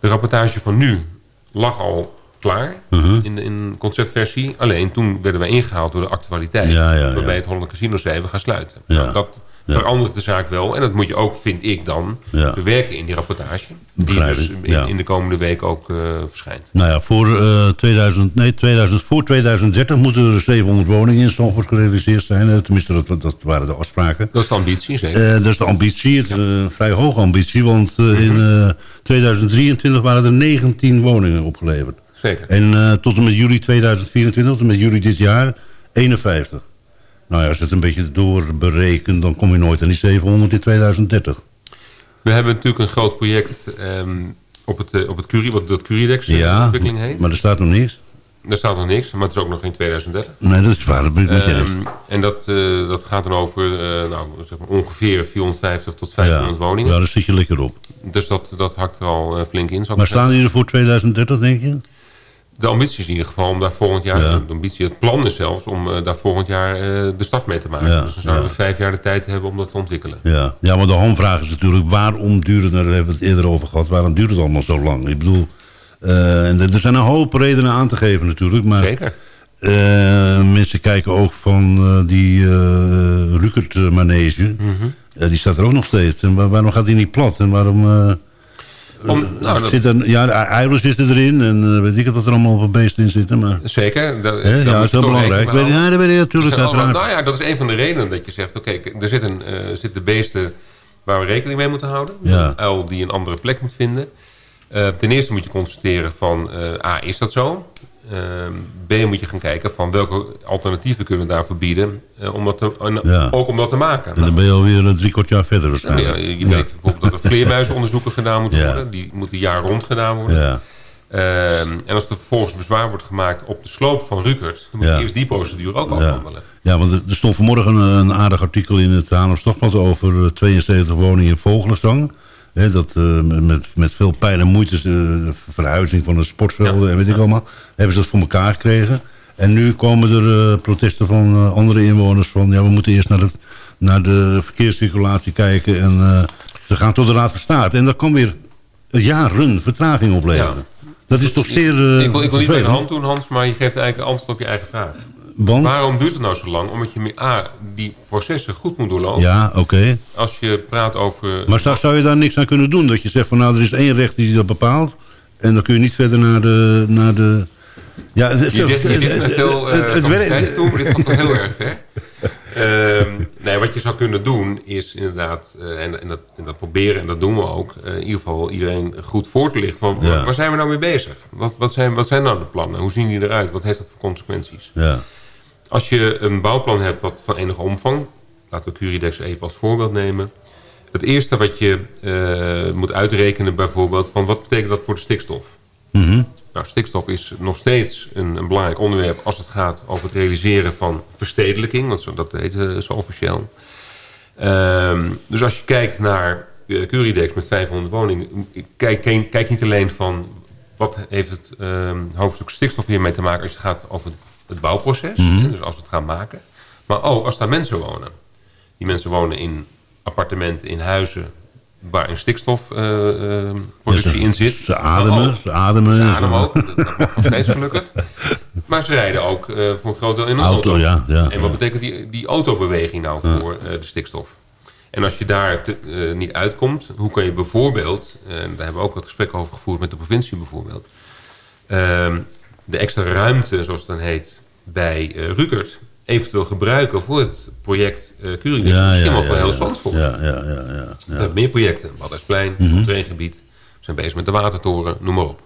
De rapportage van nu lag al klaar in, de, in conceptversie. Alleen toen werden wij ingehaald door de actualiteit. Ja, ja, ja. waarbij het Holland Casino zei, we gaan sluiten. Nou, dat verandert de zaak wel. En dat moet je ook, vind ik dan, bewerken in die rapportage. Die dus in, in de komende week ook eh, verschijnt. Nou ja, voor, eh 2000, nee, 2000, voor 2030 moeten er 700 woningen in Zandvoort gerealiseerd zijn. Eh, Tenminste, dat, dat waren de afspraken. Dat is de ambitie, zeker. Eh, dat is de ambitie, het, is een vrij hoge ambitie. Want eh, in eh, 2023 waren er 19 woningen opgeleverd. Zeker. En eh, tot en met juli 2024, tot en met juli dit jaar, 51. Nou ja, als je het een beetje doorberekent, dan kom je nooit aan die 700 in 2030. We hebben natuurlijk een groot project ehm, op het, eh, op het Curie, wat dat Curiedex eh, Ja, ontwikkeling heet. maar er staat nog niks. Daar staat nog niks, maar het is ook nog in 2030. Nee, dat is waar, dat ben ik met. Ehm, en dat, dat gaat dan over nou, zeg maar ongeveer 450 tot 500 woningen. Ja, daar zit je lekker op. Dus dat, dat hakt er al flink in. ik Maar staan die er voor 2030, denk je? De ambitie is in ieder geval om daar volgend jaar... Ja. De ambitie, het plan is zelfs om eh, daar volgend jaar eh, de start mee te maken. Ja, dus dan zouden ja. we vijf jaar de tijd hebben om dat te ontwikkelen. Ja, ja maar de hamvraag is natuurlijk... waarom duurt het, daar hebben we het eerder over gehad... waarom duurt het allemaal zo lang? Ik bedoel, eh, en er zijn een hoop redenen aan te geven natuurlijk... maar Zeker. mensen kijken ook van die eh Rukert-manege... Mhm. Die staat er ook nog steeds. En waar- waarom gaat die niet plat? En waarom... eh, Om, nou, dat- zit er, ja, zitten erin en eh, weet ik het wat er allemaal voor beesten in zitten. Maar, Zeker. Da- hè, daar ja, dat is heel belangrijk. Weet, ja, dat weet je natuurlijk allemaal- nou ja, dat is een van de redenen dat je zegt... oké, er zitten, eh zitten beesten waar we rekening mee moeten houden. Ja. Een uil die een andere plek moet vinden. Eh, ten eerste moet je constateren van... eh, A, is dat zo? Ehm, B, moet je gaan kijken van welke alternatieven kunnen we daarvoor bieden... eh, om dat te, Ja. ook om dat te maken. En dan ben je alweer eh, drie kwart jaar verder waarschijnlijk. ja, je weet bijvoorbeeld dat er vleermuizenonderzoeken gedaan moeten Ja. worden. Die moeten jaar rond gedaan worden. Ja. Ehm, en als er vervolgens bezwaar wordt gemaakt op de sloop van Rukert... dan moet Ja. je eerst die procedure ook Ja. afhandelen. ja, want er stond vanmorgen een, een aardig artikel in het Haarlems Dagblad over eh, 72 woningen in Vogelenzang. Dat eh, met, met veel pijn en moeite, eh, de verhuizing van de sportvelden en weet ik allemaal, hebben ze dat voor elkaar gekregen. En nu komen er eh, protesten van eh, andere inwoners van, ja, we moeten eerst naar de, naar de verkeerscirculatie kijken en eh, ze gaan tot de Raad van State. En dat kan weer jaren vertraging opleveren. Dat is toch zeer eh, ik, wil, ik wil niet bij de hand doen, Hans, maar je geeft eigenlijk antwoord op je eigen vraag. Want? Waarom duurt het nou zo lang? Omdat je A, die processen goed moet doorlopen. Ja, oké. Als je praat over... Maar zou, zou je daar niks aan kunnen doen? Dat je zegt van nou, er is één rechter die dat bepaalt. En dan kun je niet verder naar de... Naar de ja, het, Je dicht, je dicht met veel het- uh, het werkt- toe, maar dit gaat wel heel erg ver. Ehm, nee, wat je zou kunnen doen is inderdaad, eh, en, en, dat, en dat proberen en dat doen we ook, eh, in ieder geval iedereen goed voor te lichten. Van, Ja. waar zijn we nou mee bezig? Wat, wat, zijn, wat zijn nou de plannen? Hoe zien die eruit? Wat heeft dat voor consequenties? Ja, Als je een bouwplan hebt wat van enige omvang... laten we Curidex even als voorbeeld nemen... het eerste wat je eh, moet uitrekenen bijvoorbeeld... van wat betekent dat voor de stikstof? Nou, stikstof is nog steeds een, een belangrijk onderwerp... als het gaat over het realiseren van verstedelijking. Want zo, dat heet eh, zo officieel. Ehm, dus als je kijkt naar uh, Curidex met 500 woningen... Kijk, kijk, kijk niet alleen van wat heeft het ehm, hoofdstuk stikstof hiermee te maken... als het gaat over het, bouwproces, hè, dus als we het gaan maken. Maar ook als daar mensen wonen. Die mensen wonen in appartementen, in huizen... waar een stikstofproductie in zit. Ze ademen, ook- ze ademen. Ze ademen ook, dat mag nog steeds gelukkig. Maar ze rijden ook eh, voor een groot deel in een auto. Auto, ja, ja, en wat ja. betekent die, die autobeweging nou voor eh, de stikstof? En als je daar te- eh, niet uitkomt, hoe kan je bijvoorbeeld... en daar hebben we ook wat gesprekken over gevoerd met de provincie bijvoorbeeld... de extra ruimte, zoals het dan heet, bij eh Rukert... eventueel gebruiken voor het project eh Curidex. Ja, Misschien wel ja, voor heel ja. Zandvoort. Ja, ja, ja, ja, We hebben meer projecten. Badhuisplein, Mhm. het traingebied. We zijn bezig met de watertoren, noem maar op.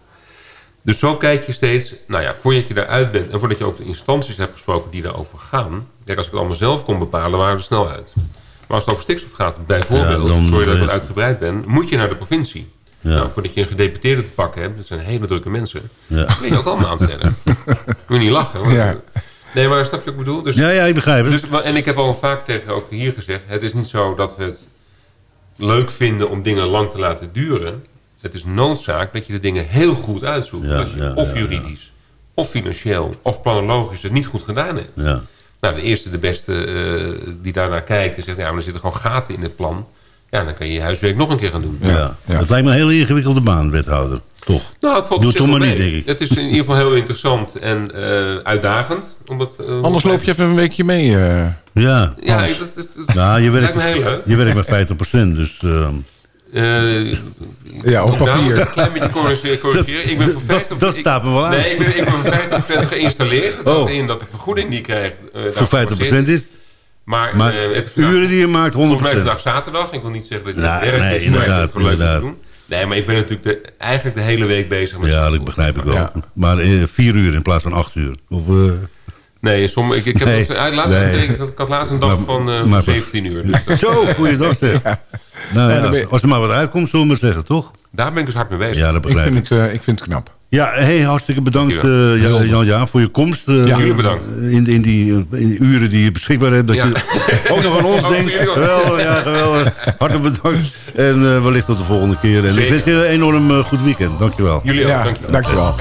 Dus zo kijk je steeds, nou ja, voordat je daaruit bent... en voordat je ook de instanties hebt gesproken die daarover gaan... kijk, als ik het allemaal zelf kon bepalen, waren we er snel uit. Maar als het over stikstof gaat, bijvoorbeeld... Sorry dat ik wat uitgebreid ben... moet je naar de provincie. Ja. Nou, voordat je een gedeputeerde te pakken hebt... dat zijn hele drukke mensen... Ja. ben je ook al een maand verder. Moet je niet lachen. hoor. Ja. Nee, maar snap je wat ik bedoel? Dus ja, ja, ik begrijp het. dus, en ik heb al vaak tegen ook hier gezegd... het is niet zo dat we het leuk vinden om dingen lang te laten duren. Het is noodzaak dat je de dingen heel goed uitzoekt. Ja, als je ja, of ja, juridisch, of financieel, of planologisch het niet goed gedaan hebt. ja. Nou, de eerste, de beste eh, die daarnaar kijkt en zegt... ja, maar er zitten gewoon gaten in het plan. Ja, dan kan je je huiswerk nog een keer gaan doen. Ja. ja. Het lijkt me een hele ingewikkelde baan, wethouder. Toch? Nou, Doe op het maar niet, denk ik. Het is in ieder geval heel interessant en eh, uitdagend. Omdat, eh, Anders loop je even een weekje mee. eh. Ja. Ja, Hans. dat, dat, dat- Ja, je werkt, lijkt me heel leuk. je werkt met 50%, dus... ehm, Eh, Ja, op papier. ik Een klein beetje corrigeren. corrigeren. Ik ben voor dat- 50 dat ik- staat me wel aan. Nee, ik ben, ik ben voor 50% geïnstalleerd. Dat houdt Oh. in dat de vergoeding die ik krijg... eh, voor daarvoor 50% zit. is Maar, Maar eh, het is vandaag- uren die je maakt, 100%. Volgens mij vandaag zaterdag. Ik wil niet zeggen dat je het werk nee, is, maar inderdaad, het voor leuk om te inderdaad. doen. Nee, maar ik ben natuurlijk de, eigenlijk de hele week bezig met Ja, dat begrijp ik wel. Ja. Maar eh, vier uur in plaats van acht uur. Of, eh, Nee, som, ik, ik, heb Nee, laatst nee. ik had- ik had laatst een dag Maar- van eh, maar- 17 uur. Dus dat- zo, goeiedag zeg. Nou Ja, ja, als er maar wat uitkomt, zullen we maar zeggen, toch? daar ben ik dus hard mee bezig. Ja, dat begrijp ik. vind, het, eh, ik vind het knap. Ja, hey, hartstikke bedankt eh, Jan, Jan ja, voor je komst. eh, Ja, jullie bedankt. In, in, die, eh, in die uren die je beschikbaar hebt. Dat Ja. je ook nog aan ons Ook denkt. Geweldig, ja, geweldig. Hartelijk bedankt. En eh, wellicht tot de volgende keer. En ik wens je een enorm goed weekend. Dankjewel. Jullie ook, Ja, dankjewel. dankjewel.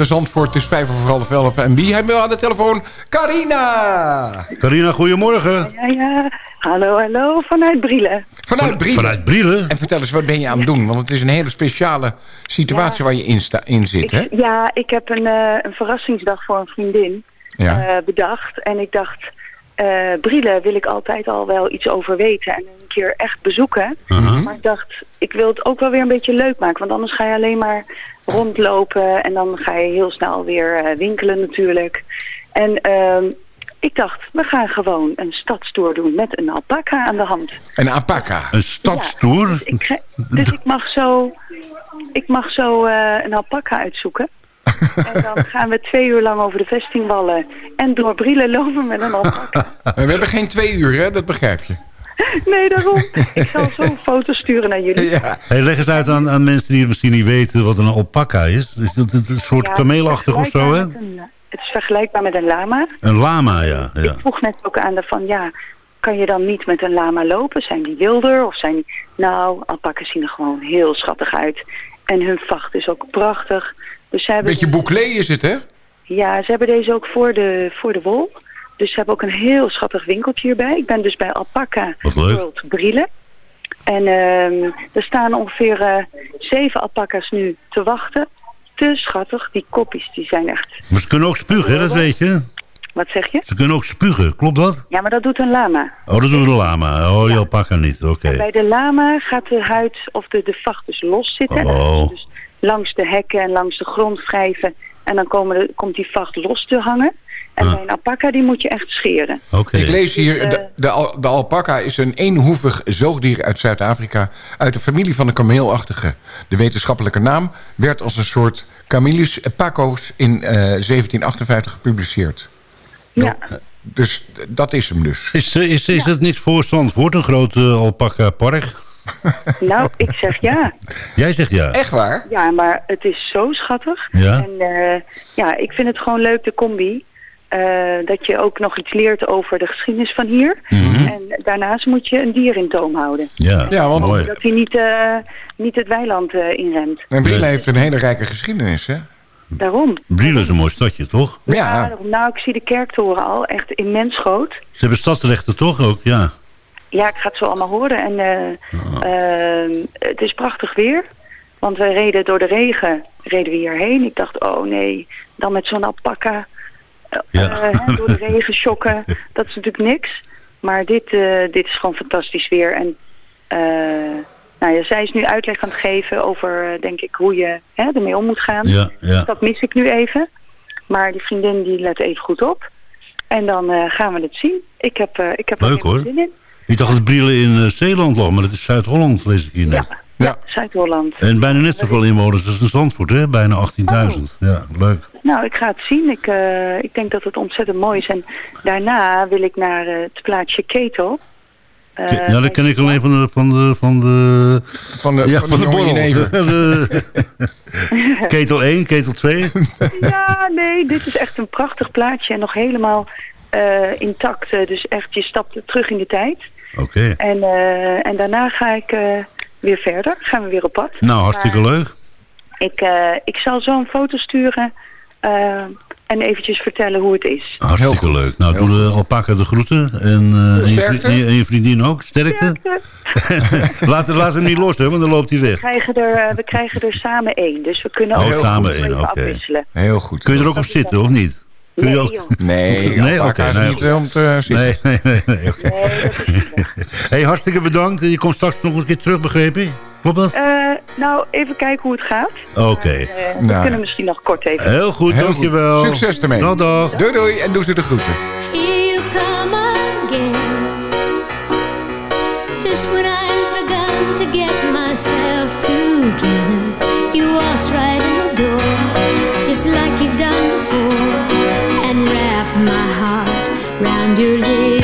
Goedemorgen Zandvoort. Het is vijf over half elf. En wie hebben we aan de telefoon? Carina! Carina, goedemorgen. Ja, ja. Hallo, hallo, vanuit Brielen. Vanuit Brielen. Vanuit Brielen. En vertel eens, wat ben je aan het doen? Want het is een hele speciale situatie waar je in, sta, in zit, hè? Ik, ja, ik heb een, eh, een verrassingsdag voor een vriendin Ja. eh, bedacht. En ik dacht, Brielen wil ik altijd al wel iets over weten. En een keer echt bezoeken. Uh-huh. Maar ik dacht, ik wil het ook wel weer een beetje leuk maken. Want anders ga je alleen maar rondlopen. En dan ga je heel snel weer eh, winkelen natuurlijk. En ehm, ik dacht, we gaan gewoon een stadstour doen met een alpaca aan de hand. Een alpaca. Een stadstoer. Dus ik, dus ik mag zo, ik mag zo eh, een alpaca uitzoeken. en dan gaan we twee uur lang over de vestingwallen en door Brielen lopen met een alpaca. We hebben geen twee uur, hè? Dat begrijp je. Nee, daarom. Ik zal zo een foto sturen naar jullie. Ja. Hey, leg eens uit aan, aan mensen die het misschien niet weten wat een alpaca is. Is dat een soort Ja, kameelachtig of zo, hè? een- Het is vergelijkbaar met een lama. Een lama, ja. ja. Ik vroeg net ook aan de van, ja, kan je dan niet met een lama lopen? Zijn die wilder of zijn die... Nou, alpaca's zien er gewoon heel schattig uit. En hun vacht is ook prachtig. Dus ze hebben Beetje bouclé is het, hè? Ja, ze hebben deze ook voor de, voor de wol. Dus ze hebben ook een heel schattig winkeltje hierbij. Ik ben dus bij Alpaca. World Brielen. En ehm, er staan ongeveer eh, zeven alpaca's nu te wachten. Te schattig. Die koppies die zijn echt... Maar ze kunnen ook spugen, hè, dat weet je. Wat zeg je? Ze kunnen ook spugen, klopt dat? Ja, maar dat doet een lama. Oh, dat doet de lama. Oh, die alpaca niet, oké. Bij de lama gaat de huid of de, de vacht dus los zitten. Oh. Dus langs de hekken en langs de grond wrijven. En dan komen de, komt die vacht los te hangen. En Ah. bij een alpaca die moet je echt scheren. Oké. Ik lees hier, Eh. de, de, al- de alpaca is een eenhoevig zoogdier uit Zuid-Afrika... uit de familie van de kameelachtige. De wetenschappelijke naam werd als een soort Camillus paco's in eh, 1758 gepubliceerd. Ja. Dus d- dat is hem dus. Is, eh, is, is het niks voor Zandvoort, een groot eh, alpaca park? Nou, ik zeg ja. Jij zegt ja. Echt waar? Ja, maar het is zo schattig. Ja? En eh, ja, ik vind het gewoon leuk, de combi. eh, dat je ook nog iets leert over de geschiedenis van hier. Mhm. En daarnaast moet je een dier in toom houden. Ja, Ja, want- mooi. Dat hij niet, eh, niet het weiland eh, inremt. En Brielle heeft een hele rijke geschiedenis, hè? Daarom. Brielen is een mooi stadje, toch? Ja. daarom. Nou, ik zie de kerktoren al. Echt immens groot. Ze hebben stadsrechten toch ook, ja. Ja, ik ga het zo allemaal horen. En eh, ehm, het is prachtig weer. Want we reden door de regen, reden we hierheen. Ik dacht, oh nee, dan met zo'n alpaca eh, Ja. eh, door de regen shocken. Dat is natuurlijk niks. Maar dit, dit is gewoon fantastisch weer. En nou ja, zij is nu uitleg aan het geven over, denk ik, hoe je hè, ermee om moet gaan. Ja, ja. Dat mis ik nu even. Maar die vriendin die let even goed op. En dan gaan we het zien. Ik heb, ik heb er Leuk, heel hoor. zin in. Ik dacht dat Brielen in eh, Zeeland lag, maar dat is Zuid-Holland, lees ik hier net. Ja, Ja. ja. Zuid-Holland. En bijna net zoveel inwoners als in Zandvoort, hè? Bijna 18.000. Ja, leuk. Nou, ik ga het zien. Ik, eh, ik denk dat het ontzettend mooi is. En daarna wil ik naar eh, het plaatsje Ketel. Eh, ja, dat ken ik alleen van de... Van de, van de Van de, ja, van de, borrel. De- ketel 1, ketel 2. Ja, nee, dit is echt een prachtig plaatje. En nog helemaal eh, intact. Dus echt, je stapt terug in de tijd. Oké. En, eh, en daarna ga ik eh, weer verder. Gaan we weer op pad. Nou, hartstikke Maar leuk. Ik, eh, ik zal zo een foto sturen. en eventjes vertellen hoe het is. Hartstikke leuk. Nou, doe de alpaca de groeten. En, eh, en, je, Sterkte. en je- en je vriendin ook. Sterkte. laat, laat hem niet los, hè, want dan loopt hij We weg. krijgen, er, we krijgen er samen één. Dus we kunnen Oh, ook samen even één, afwisselen. Heel goed. Kun je er ook op zitten, of niet? Kun je Nee, ook... Nee, Nee, oké, is nee, niet eh, om te zitten. Nee, nee, nee. nee oké. Nee, hey, hartstikke bedankt. En je komt straks nog een keer terug, begreep ik? Klopt dat? Eh, nou, even kijken hoe het gaat. Oké. Eh, we Nou. kunnen misschien nog kort even. Heel goed, Heel dankjewel. goed. Succes ermee. Dag, dag. Doei doei en doe ze de groeten. Here you come again. Just when I've begun to get myself together, you waltz right in the door, just like you've done before, my heart round your little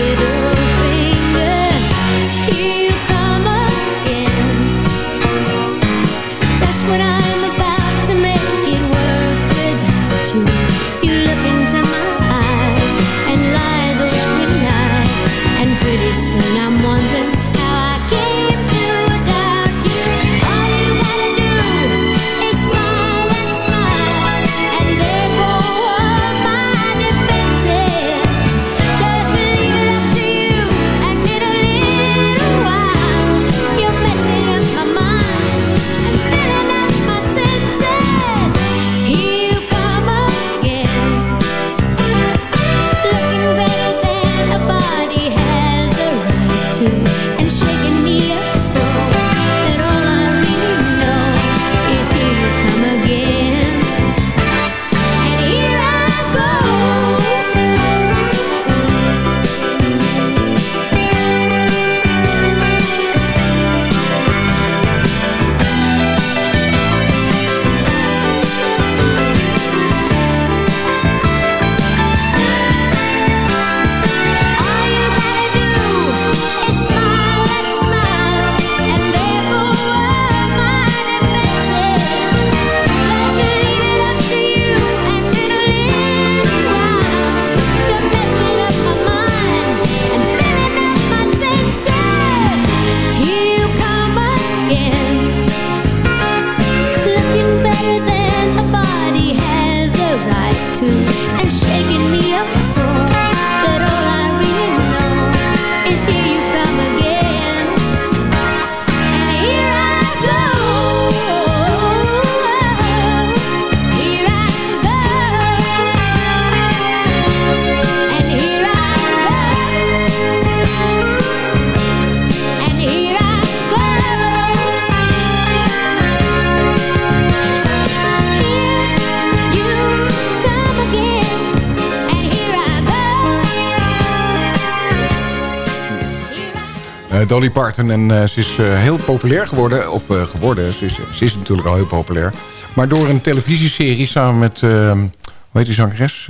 Dolly Parton. En eh, ze is eh, heel populair geworden. Of eh, geworden, ze is, ze is natuurlijk al heel populair. Maar door een televisieserie samen met... eh, hoe heet die zangeres?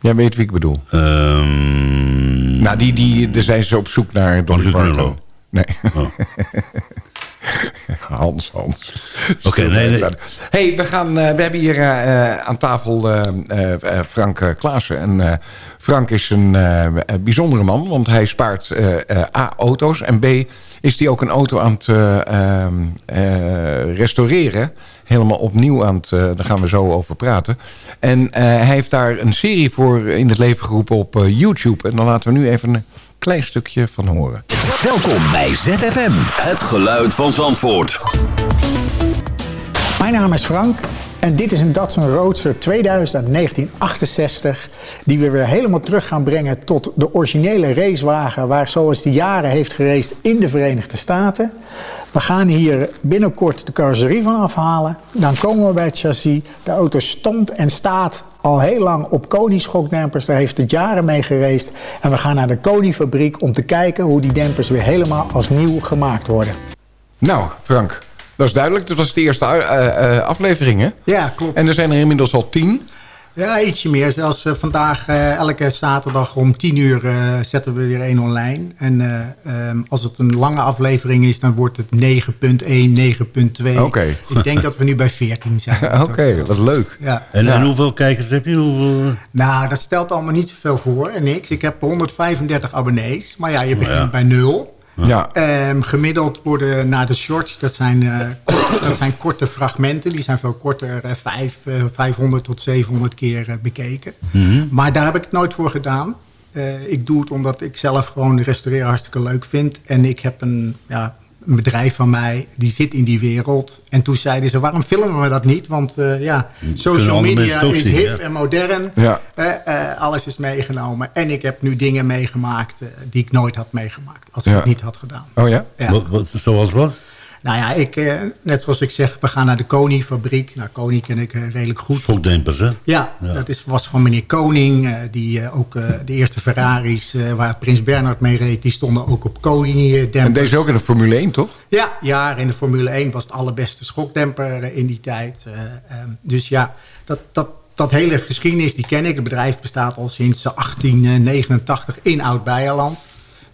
Jij weet wie ik bedoel. Ehm, Nou, die, die, daar zijn ze op zoek naar Dolly Parton. Nee. Oh. Hans, Hans. Oké, nee, nee. hey, we, gaan, we hebben hier aan tafel Frank Klaassen. En Frank is een eh, eh, bijzondere man, want hij spaart eh, eh, A, auto's. En B, is hij ook een auto aan het eh, ehm, eh, restaureren. Helemaal opnieuw aan het, daar gaan we zo over praten. En eh, hij heeft daar een serie voor in het leven geroepen op eh, YouTube. En dan laten we nu even een klein stukje van horen. Welkom bij ZFM. Het geluid van Zandvoort. Mijn naam is Frank en dit is een Datsun Roadster 2019-68 die we weer helemaal terug gaan brengen tot de originele racewagen waar zoals die jaren heeft geraced in de Verenigde Staten. We gaan hier binnenkort de carrosserie van afhalen. Dan komen we bij het chassis. De auto stond en staat al heel lang op Koni schokdempers. Daar heeft het jaren mee geraced. En we gaan naar de Koni fabriek om te kijken hoe die dempers weer helemaal als nieuw gemaakt worden. Nou, Frank, dat is duidelijk. Dat was de eerste eh, eh, aflevering, hè? Ja, klopt. En er zijn er inmiddels al tien. Ja, ietsje meer. Zelfs eh, vandaag, eh, elke zaterdag om 10 uur eh, zetten we weer één online. En eh, ehm, als het een lange aflevering is, dan wordt het 9.1, 9.2. Oké. Ik denk dat we nu bij 14 zijn. Oké, wat leuk. Ja. En, Ja. en hoeveel kijkers heb je? Hoeveel? Nou, dat stelt allemaal niet zoveel voor. En niks. Ik heb 135 abonnees. Maar ja, je begint ja. bij nul. Ja. Ehm, gemiddeld worden naar de shorts, dat zijn, eh, kort- dat zijn korte fragmenten. Die zijn veel korter, eh, vijf, eh, 500 tot 700 keer eh, bekeken. Maar daar heb ik het nooit voor gedaan. Eh, ik doe het omdat ik zelf gewoon restaureren hartstikke leuk vind. En ik heb een, ja, een bedrijf van mij, die zit in die wereld. En toen zeiden ze, waarom filmen we dat niet? Want eh, ja, social media is zien, hip ja. en modern. Ja. Eh, eh, alles is meegenomen. En ik heb nu dingen meegemaakt die ik nooit had meegemaakt. Als ik Ja. het niet had gedaan. Oh ja? Ja. Wat, wat, zoals wat? Nou ja, ik, eh, net zoals ik zeg, we gaan naar de Koni-fabriek. Nou, Koni ken ik eh, redelijk goed. Schokdempers, hè? Ja, Ja. dat is, was van meneer Koning. eh, die eh, ook eh, de eerste Ferraris eh, waar Prins Bernhard mee reed... die stonden ook op Koni-dempers. En deze ook in de Formule 1, toch? Ja, ja, in de Formule 1 was het allerbeste schokdemper eh, in die tijd. Eh, ehm, dus ja, dat, dat, dat hele geschiedenis die ken ik. Het bedrijf bestaat al sinds eh, 1889 in Oud-Beijerland.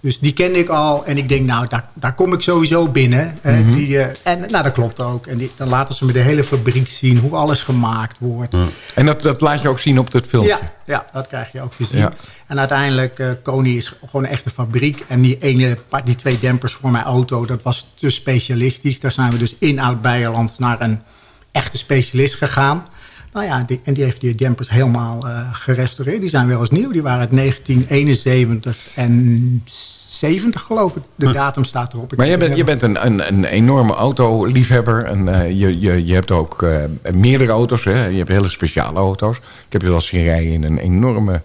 Dus die kende ik al. En ik denk, nou, daar, daar kom ik sowieso binnen. Mhm. die, eh, en nou, dat klopt ook. En die, dan laten ze me de hele fabriek zien. Hoe alles gemaakt wordt. En dat, dat laat je ook zien op dit filmpje. Ja, ja, dat krijg je ook te zien. Ja. En uiteindelijk, Koni is gewoon een echte fabriek. En die, ene, die twee dempers voor mijn auto, dat was te specialistisch. Daar zijn we dus in Oud-Beijerland naar een echte specialist gegaan. Nou ja, die, en die heeft die dempers helemaal eh, gerestaureerd. Die zijn wel eens nieuw. Die waren uit 1971 en 70 geloof ik. De datum staat erop. Ik Maar jij bent, je bent een, een, een enorme autoliefhebber. En eh, je, je, je hebt ook eh, meerdere auto's. Hè? Je hebt hele speciale auto's. Ik heb je wel eens zien rijden in een enorme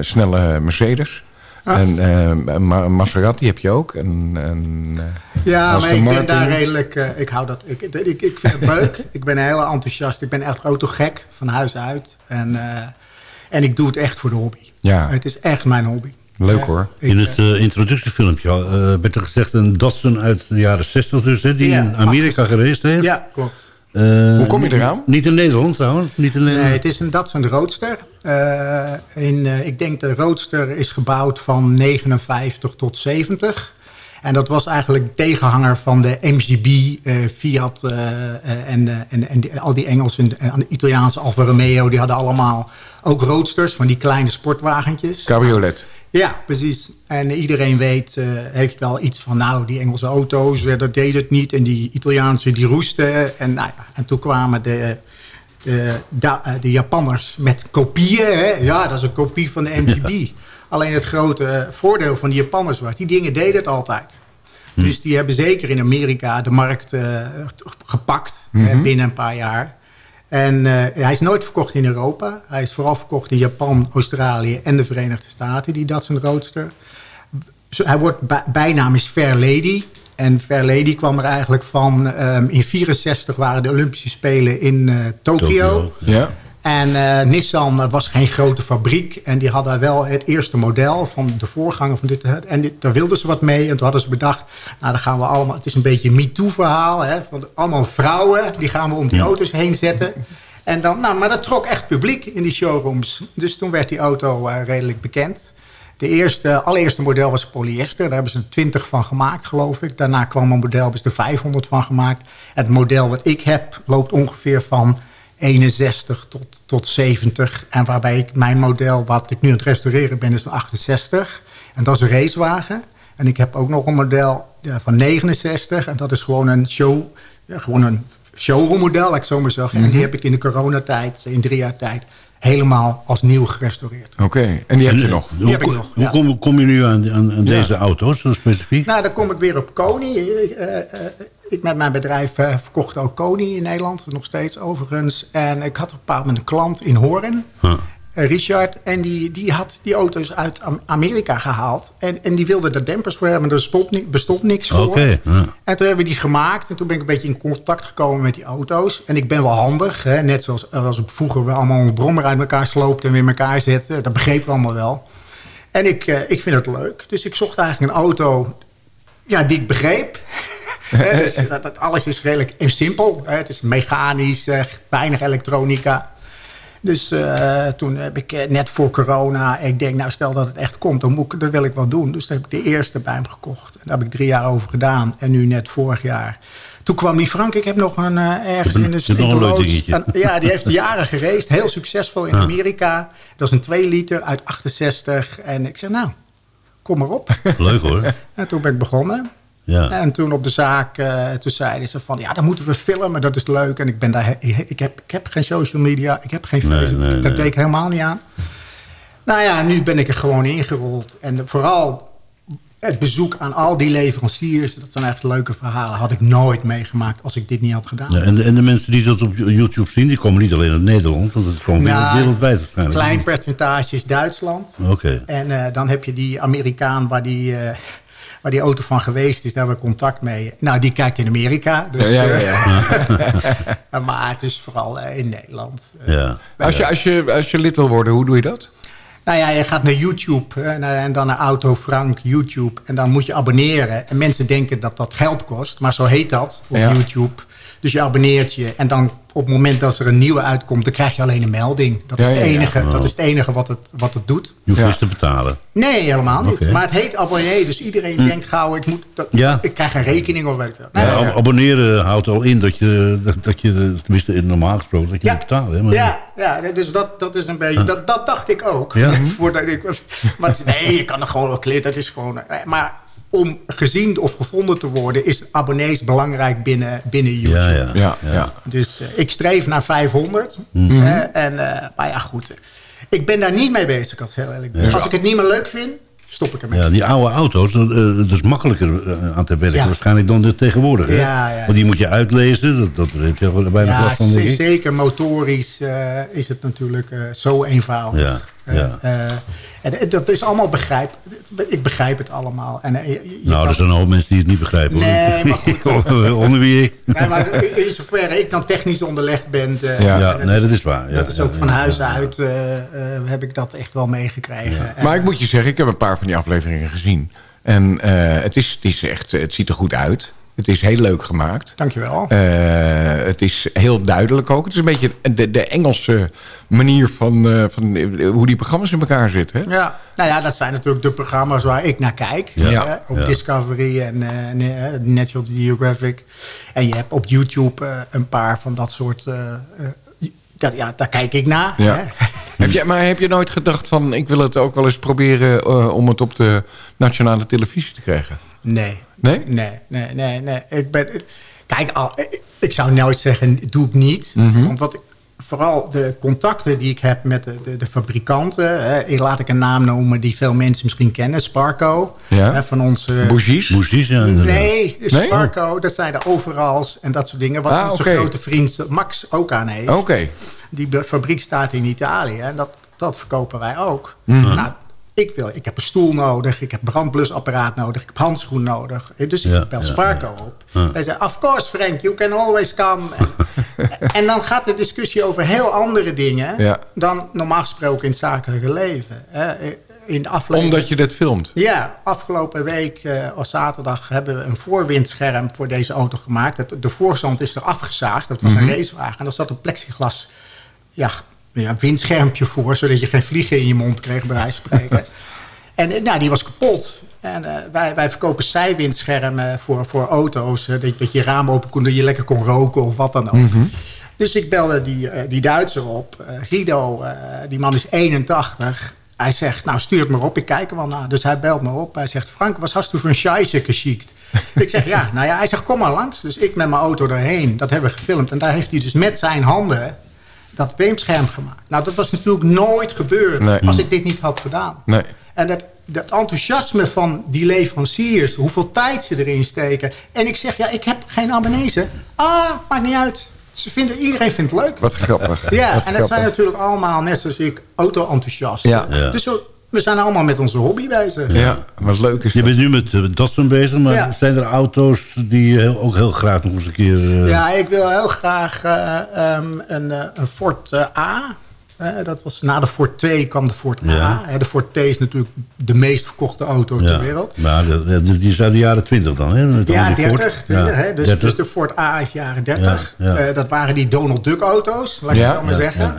snelle Mercedes. Ah. En eh, Ma- Maserati heb je ook. En, en, eh, Ja, Aston maar ik ben Martin. daar redelijk... eh, ik hou dat... Ik, ik, ik vind het leuk. ik ben heel enthousiast. Ik ben echt autogek van huis uit. En, eh, en ik doe het echt voor de hobby. Ja. Het is echt mijn hobby. Leuk hoor. ik, In het eh, introductiefilmpje eh, werd er gezegd een Datsun uit de jaren 60 dus, hè, die Ja, in Amerika gereisd heeft. Ja, klopt. Eh, Hoe kom je eraan? Niet in Nederland trouwens. Niet in Nee, het is een Datsun Roadster. Eh, in, eh, ik denk de Roadster is gebouwd van 59 tot 70. En dat was eigenlijk tegenhanger van de MGB, eh, Fiat eh, eh, en, eh, en, en die- al die Engelse en de Italiaanse Alfa Romeo. Die hadden allemaal ook roadsters van die kleine sportwagentjes. Cabriolet. Ja, precies. En iedereen weet, eh, heeft wel iets van... nou, die Engelse auto's, eh, dat deed het niet. En die Italiaanse, die roesten. En, nou ja, en toen kwamen de, de, eh, de Japanners met kopieën. Hè? Ja, dat is een kopie van de MGB. Alleen het grote voordeel van die Japanners was... die dingen deden het altijd. Dus die hebben zeker in Amerika de markt gepakt eh, binnen een paar jaar. En eh, hij is nooit verkocht in Europa. Hij is vooral verkocht in Japan, Australië en de Verenigde Staten, die Datsun Roadster. Hij wordt bij- bijnaam is Fair Lady. En Fair Lady kwam er eigenlijk van... ehm, in 64 waren de Olympische Spelen in eh, Tokio. Tokio. Ja. En eh, Nissan eh, was geen grote fabriek. En die hadden wel het eerste model van de voorganger van dit. En dit, daar wilden ze wat mee. En toen hadden ze bedacht, nou dan gaan we allemaal... Het is een beetje een MeToo-verhaal. Allemaal vrouwen, die gaan we om die auto's heen zetten. En dan, nou, maar dat trok echt publiek in die showrooms. Dus toen werd die auto eh, redelijk bekend. De eerste, allereerste model was polyester. Daar hebben ze er 20 van gemaakt, geloof ik. Daarna kwam een model, hebben ze er 500 van gemaakt. Het model wat ik heb loopt ongeveer van 61 tot, tot 70. En waarbij ik mijn model, wat ik nu aan het restaureren ben, is een 68. En dat is een racewagen. En ik heb ook nog een model ja, van 69. En dat is gewoon een show, ja, gewoon een showroommodel, laat ik zo maar zeggen. En die heb ik in de coronatijd, in drie jaar tijd, helemaal als nieuw gerestaureerd. Oké, en die heb je nog? Die heb ik Hoe, nog, hoe ja. kom, kom je nu aan, aan, aan deze auto's, zo specifiek? Nou, dan kom ik weer op Kony. Eh, eh, ik met mijn bedrijf eh, verkocht ook Kony in Nederland. Nog steeds overigens. En ik had op een bepaald moment een klant in Hoorn. Huh. eh, Richard. En die, die had die auto's uit Am- Amerika gehaald. En, en die wilde er dempers voor hebben. Maar er bestond, bestond niks voor. Oké, ja. En toen hebben we die gemaakt. En toen ben ik een beetje in contact gekomen met die auto's. En ik ben wel handig. Hè? Net zoals als vroeger we allemaal een brommer uit elkaar sloopten... en weer in elkaar zetten. Dat begrepen we allemaal wel. En ik, eh, ik vind het leuk. Dus ik zocht eigenlijk een auto ja, die ik begreep. Dus dat, dat alles is redelijk simpel. Het is mechanisch, eh, weinig elektronica. Dus eh, toen heb ik eh, net voor corona... Ik denk, nou stel dat het echt komt, dan moet ik, dat wil ik wel doen. Dus toen heb ik de eerste bij hem gekocht. En daar heb ik drie jaar over gedaan. En nu net vorig jaar. Toen kwam die Frank. Ik heb nog een ergens in de loods- ja, die heeft jaren gereisd. Heel succesvol in Amerika. Dat is een 2 liter uit 68. En ik zeg, nou, kom maar op. Leuk hoor. En toen ben ik begonnen. Ja. En toen op de zaak, eh, toen zeiden ze van... ja, dan moeten we filmen, dat is leuk. En ik, ben daar, ik, heb, ik heb geen social media, ik heb geen Nee, Facebook. nee, dat nee. deed ik helemaal niet aan. Nou ja, nu ben ik er gewoon ingerold. En vooral het bezoek aan al die leveranciers... dat zijn echt leuke verhalen. Had ik nooit meegemaakt als ik dit niet had gedaan. Ja, en, de, en de mensen die dat op YouTube zien, die komen niet alleen uit Nederland, want het komt Nou, wereldwijd waarschijnlijk. Klein percentage is Duitsland. Oké. En eh, dan heb je die Amerikaan waar die, eh, waar die auto van geweest is. Daar hebben we contact mee. Nou, die kijkt in Amerika. Dus, Ja, ja, ja. eh, maar het is vooral in Nederland. Ja. Als je, als, je, als je lid wil worden, hoe doe je dat? Nou ja, je gaat naar YouTube eh, en dan naar Auto Frank YouTube. En dan moet je abonneren. En mensen denken dat dat geld kost. Maar zo heet dat op Ja. YouTube. Dus je abonneert je. En dan op het moment dat er een nieuwe uitkomt... dan krijg je alleen een melding. Dat is, het, ja, ja. enige, dat is het enige wat het, wat het doet. Je hoeft Ja. niks te betalen. Nee, helemaal niet. Maar het heet abonnee. Dus iedereen denkt gauw, ik, moet, dat, Ja. ik krijg een rekening of weet ik wat. Nee, Ja, Abonneren houdt al in dat je, dat, dat je tenminste normaal gesproken, dat je Ja. moet betalen. Hè? Maar Ja, ja, dus dat, dat is een beetje... Dat, dat dacht ik ook. Ja. Voordat ik, maar het is- nee, je kan er gewoon wel kleren. Dat is gewoon... Maar om gezien of gevonden te worden... is abonnees belangrijk binnen, binnen YouTube. ja, ja. Ja, ja. Dus eh, ik streef naar 500. Mhm. hè, en, eh, maar ja, goed. Ik ben daar niet mee bezig, als ik heel eerlijk ben. Als ik het niet meer leuk vind, stop ik ermee. Ja, die oude auto's, dat, eh, dat is makkelijker eh, aan te werken Ja. waarschijnlijk dan de tegenwoordig. Hè? Ja, ja. Want die moet je uitlezen, dat, dat heb je wel bijna Ja, last van. ik. zeker motorisch eh, is het natuurlijk eh, zo eenvoudig. Ja. Eh, en, en dat is allemaal begrijp. Ik begrijp het allemaal. En, eh, je, je Nou, kan- er zijn een hoop mensen die het niet begrijpen. hoor. Nee, maar goed. Onder wie ik. Nee, maar in zoverre ik dan technisch onderlegd ben. eh, Ja. Nee, dat is waar. Ja, dat is ook ja, van huis uit heb ik dat echt wel meegekregen. En- Maar ik moet je zeggen, ik heb een paar van die afleveringen gezien. En eh, het, is, het, is echt, het ziet er goed uit. Het is heel leuk gemaakt. Dankjewel. Eh, het is heel duidelijk ook. Het is een beetje de, de Engelse manier van, eh, van eh, hoe die programma's in elkaar zitten. Hè? Ja, nou ja, dat zijn natuurlijk de programma's waar ik naar kijk. Ja. op Ja. Discovery en eh, eh, National Geographic. En je hebt op YouTube eh, een paar van dat soort... dat, ja, daar kijk ik naar. Ja. Hè? heb je, maar heb je nooit gedacht van... ik wil het ook wel eens proberen eh, om het op de nationale televisie te krijgen? Nee. Nee? Nee, nee, nee. nee. Ik ben, kijk, al, ik- zou nooit zeggen, doe ik niet. Mhm. Want wat ik, vooral de contacten die ik heb met de, de, de fabrikanten... Hè, ik laat ik een naam noemen die veel mensen misschien kennen. Sparco. Ja. Hè, van onze... Bougies? Moesties, ja. Nee, Nee? Sparco, dat zijn de overals en dat soort dingen. Wat Ah, onze grote vriend Max ook aan heeft. Oké. Die fabriek staat in Italië en dat, dat verkopen wij ook. Mhm. Nou, ik, wil, ik heb een stoel nodig, ik heb brandblusapparaat nodig, ik heb handschoen nodig. Dus ik Ja, bel ja, Sparco op. Hij zei, of course Frank, you can always come. En, dan gaat de discussie over heel andere dingen... Dan normaal gesproken in het zakelijke leven. hè. In de aflevering... Omdat je dit filmt. Ja, afgelopen week, eh als zaterdag, hebben we een voorwindscherm voor deze auto gemaakt. Het, de voorzand is er afgezaagd, dat was Mhm. een racewagen. En er zat een plexiglas ja, ja, windschermpje voor, zodat je geen vliegen in je mond kreeg, bij wijze van spreken. en eh, nou, die was kapot. En eh, wij, wij verkopen zijwindschermen voor, voor auto's, eh, dat, dat je raam open kon, dat je lekker kon roken of wat dan ook. Mhm. Dus ik belde die, eh, die Duitser op. Guido, die man is 81. Hij zegt, nou stuur het maar op, ik kijk er wel naar. Dus hij belt me op. Hij zegt, Frank, was hast voor een scheisse geschikt? ik zeg, ja, nou ja. Hij zegt, kom maar langs. Dus ik met mijn auto erheen. Dat hebben we gefilmd. En daar heeft hij dus met zijn handen dat beamscherm gemaakt. Nou, dat was natuurlijk nooit gebeurd Nee. als ik dit niet had gedaan. Nee. En dat, dat enthousiasme van die leveranciers, hoeveel tijd ze erin steken. En ik zeg, ja, ik heb geen abonnees. hè. Ah, maakt niet uit. Ze vinden, iedereen vindt het leuk. Wat grappig. Ja, Wat en dat zijn natuurlijk allemaal, net zoals ik, auto-enthousiasten. Ja. Ja. Dus zo, we zijn allemaal met onze hobby bezig. Ja, wat leuk is Je bent nu met uh, Datsun bezig, maar Ja. zijn er auto's die je heel- ook heel graag nog eens een keer... eh, Ja, ik wil heel graag eh, ehm, een, eh, een Ford eh, A. Eh, dat was na de Ford 2 kwam de Ford Ja. A. Eh, de Ford T is natuurlijk de meest verkochte auto ja. ter wereld. Maar de- de- die is uit de jaren 20 dan, hè? Met Ja, die Ford. 30. 20, hè? Dus, 30. dus de Ford A is jaren 30. Ja, ja. Eh, dat waren die Donald Duck auto's, laat ik Ja, het zo maar ja, zeggen.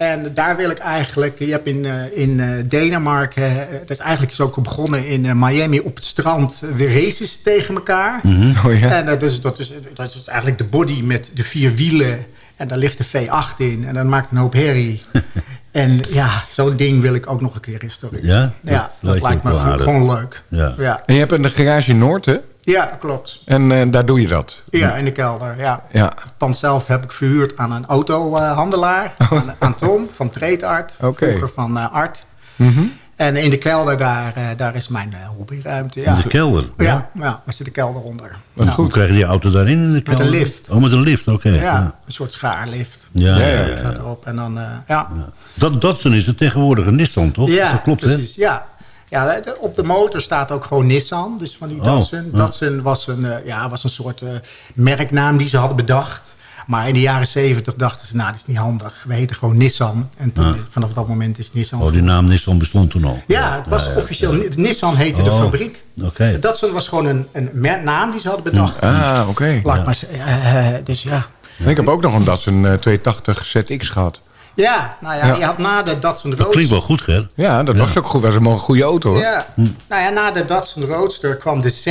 En daar wil ik eigenlijk... Je hebt in, eh, in eh, Denemarken... eh, dat is eigenlijk is ook begonnen in Miami op het strand... weer races tegen elkaar. Oh ja. En dat is, dat, is, dat is eigenlijk de body met de vier wielen. En daar ligt de V8 in. En dat maakt een hoop herrie. en ja, zo'n ding wil ik ook nog een keer restaureren. Ja? Dat Ja, dat lijkt me gewoon leuk. Ja. Ja, En je hebt een garage in Noord, hè? Ja klopt. En eh, daar doe je dat. Ja, in de kelder, ja. Ja. Het pand zelf heb ik verhuurd aan een autohandelaar. aan, aan Tom van Treedart. Oké. Vroeger van eh, Art. Mhm. En in de kelder, daar, eh, daar is mijn eh, hobbyruimte. Ja. In de kelder? Ja, ja, daar zit de kelder onder. Wat Ja. Hoe krijg je die auto daarin in de kelder? een lift. Oh, met een lift, oké. Ja, Ja. een soort schaarlift. Ja, Ja, ja, ja, ja. Gaat erop en dan, eh, ja. Dat, Datsun is het tegenwoordige Nissan, toch? Ja, dat klopt, precies. Ja. Ja, op de motor staat ook gewoon Nissan, dus van die Oh, Datsun. ja. Datsun was een, eh, ja, was een soort eh, merknaam die ze hadden bedacht. Maar in de jaren zeventig dachten ze, nou, dat is niet handig. We heten gewoon Nissan. En toen, vanaf dat moment is Nissan... Oh, die naam Nissan bestond toen al. Ja, het was officieel... Nissan heette de Oh, fabriek. Oké. Datsun was gewoon een, een naam die ze hadden bedacht. Ah, oké. Eh, dus ja... Ik heb ook nog een Datsun eh, 280 ZX gehad. Ja, nou ja, Ja. je had na de Datsun Dat Roadster... klinkt wel goed, Ger. Ja, dat was ook goed. was een goede auto, hoor. Ja. Nou ja, na de Datsun Roadster kwam de Z.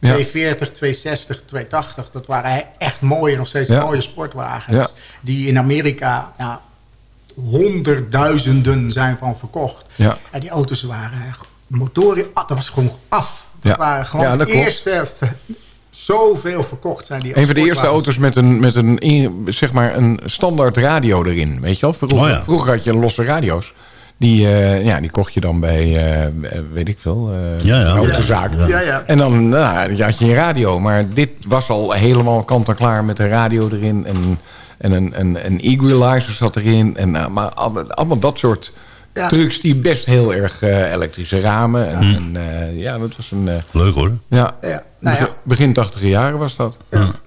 240, 260, 280. Dat waren echt mooie, nog steeds Ja. mooie sportwagens. Ja. Die in Amerika ja, honderdduizenden zijn van verkocht. Ja. En die auto's waren motoren, ah, dat was gewoon af. Dat Ja. waren gewoon Ja, dat de klopt. eerste, zoveel verkocht zijn die Een van de eerste auto's met een, met een, in- zeg maar een standaard radio erin. Weet je wel? Vroeger, Oh ja. vroeger had je losse radio's. Die, eh, ja, die kocht je dan bij, eh, weet ik veel, eh Ja, ja. autozaak. Ja. Ja, ja. En dan nou, ja, had je een radio. Maar dit was al helemaal kant en klaar met een radio erin. En, en een, een, een equalizer zat erin. En, maar allemaal, dat soort Ja. trucs die best heel erg eh, elektrische ramen. En, en, eh, ja, dat was een... eh, Leuk hoor. ja, Ja, nou ja. begin, 80 jaren was dat.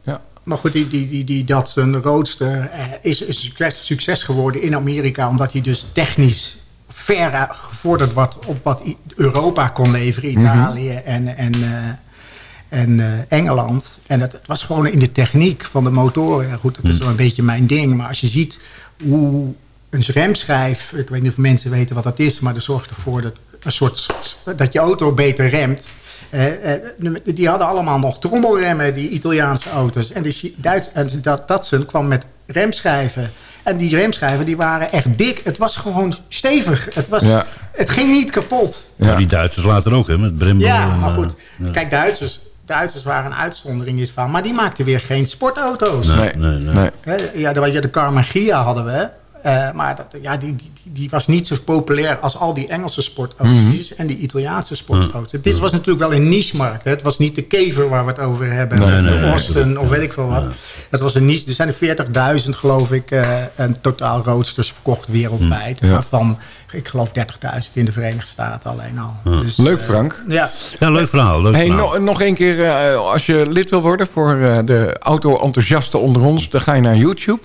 Ja. Maar goed, die, die, die, die Datsun Roadster eh, is een succes, succes geworden in Amerika... omdat hij dus technisch ver eh, gevorderd wordt op wat Europa kon leveren. Italië en, en, eh, en eh, Engeland. En het, het was gewoon in de techniek van de motoren. Ja, goed, dat is wel een beetje mijn ding. Maar als je ziet hoe een remschijf... ik weet niet of mensen weten wat dat is... maar dat zorgt ervoor dat, een soort, dat je auto beter remt... Eh, eh, die hadden allemaal nog trommelremmen, die Italiaanse auto's. En, die Duits, en dat, Datsun kwam met remschijven. En die remschijven die waren echt dik. Het was gewoon stevig. Het, was, Ja. het ging niet kapot. Maar Ja. die Duitsers later ook, hè? Met Brembo. Ja, maar eh, goed. ja. Kijk, Duitsers, Duitsers waren een uitzondering verhaal. Maar die maakten weer geen sportauto's. Nee, nee, nee. nee. Hè, Ja, de, de Karma Gia hadden we. Eh, maar dat, ja, die, die, die- was niet zo populair als al die Engelse sportauto's en die Italiaanse sportauto's. Dit was natuurlijk wel een niche-markt. hè. Het was niet de kever waar we het over hebben. Nee, of nee, de nee. Austin of weet ik veel wat. Het was een niche. Er zijn er 40.000 geloof ik eh, en totaal roadsters verkocht wereldwijd. Ja. Waarvan, ik geloof 30.000 in de Verenigde Staten alleen al. Dus, Leuk, eh, Frank. ja. Ja, leuk verhaal. Leuk Hey, verhaal. no- nog één keer, eh, als je lid wil worden voor eh, de auto-enthousiasten onder ons... dan ga je naar YouTube.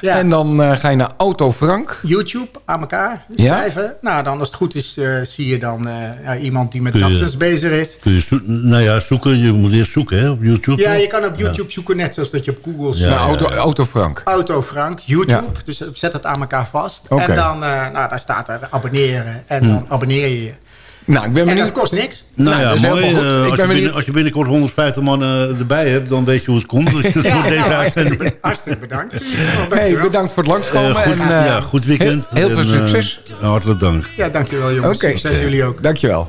Ja. En dan eh, ga je naar Auto Frank. YouTube aan elkaar Ja? schrijven. Nou, dan als het goed is, eh, zie je dan eh, ja, iemand die met Datsuns bezig is. Kun je nou ja, zoeken. Je moet eerst zoeken hè, op YouTube. Ja, toch? je kan op YouTube zoeken, net zoals dat je op Google zoekt. Ja, naar ja, Auto, ja. Auto Frank. Auto Frank, YouTube. Dus zet het aan elkaar vast. En dan eh, nou, daar staat er abonneren. En dan abonneer je je. Nou, ik ben En dat benieuwd. kost niks. Nou, Nou, ja, mooi. eh, Ik als, ben je binnen, benieuwd. als je binnenkort 150 man eh, erbij hebt, dan weet je hoe het komt. Dus voor deze nou, uitzending. hartstikke, hartstikke bedankt. Oh, Hey, bedankt voor het langskomen. Eh, goed, en, eh, ja, goed weekend. Heel, heel veel En, eh, succes. hartelijk dank. Ja, dankjewel jongens. Oké, Succes jullie ook. Dankjewel.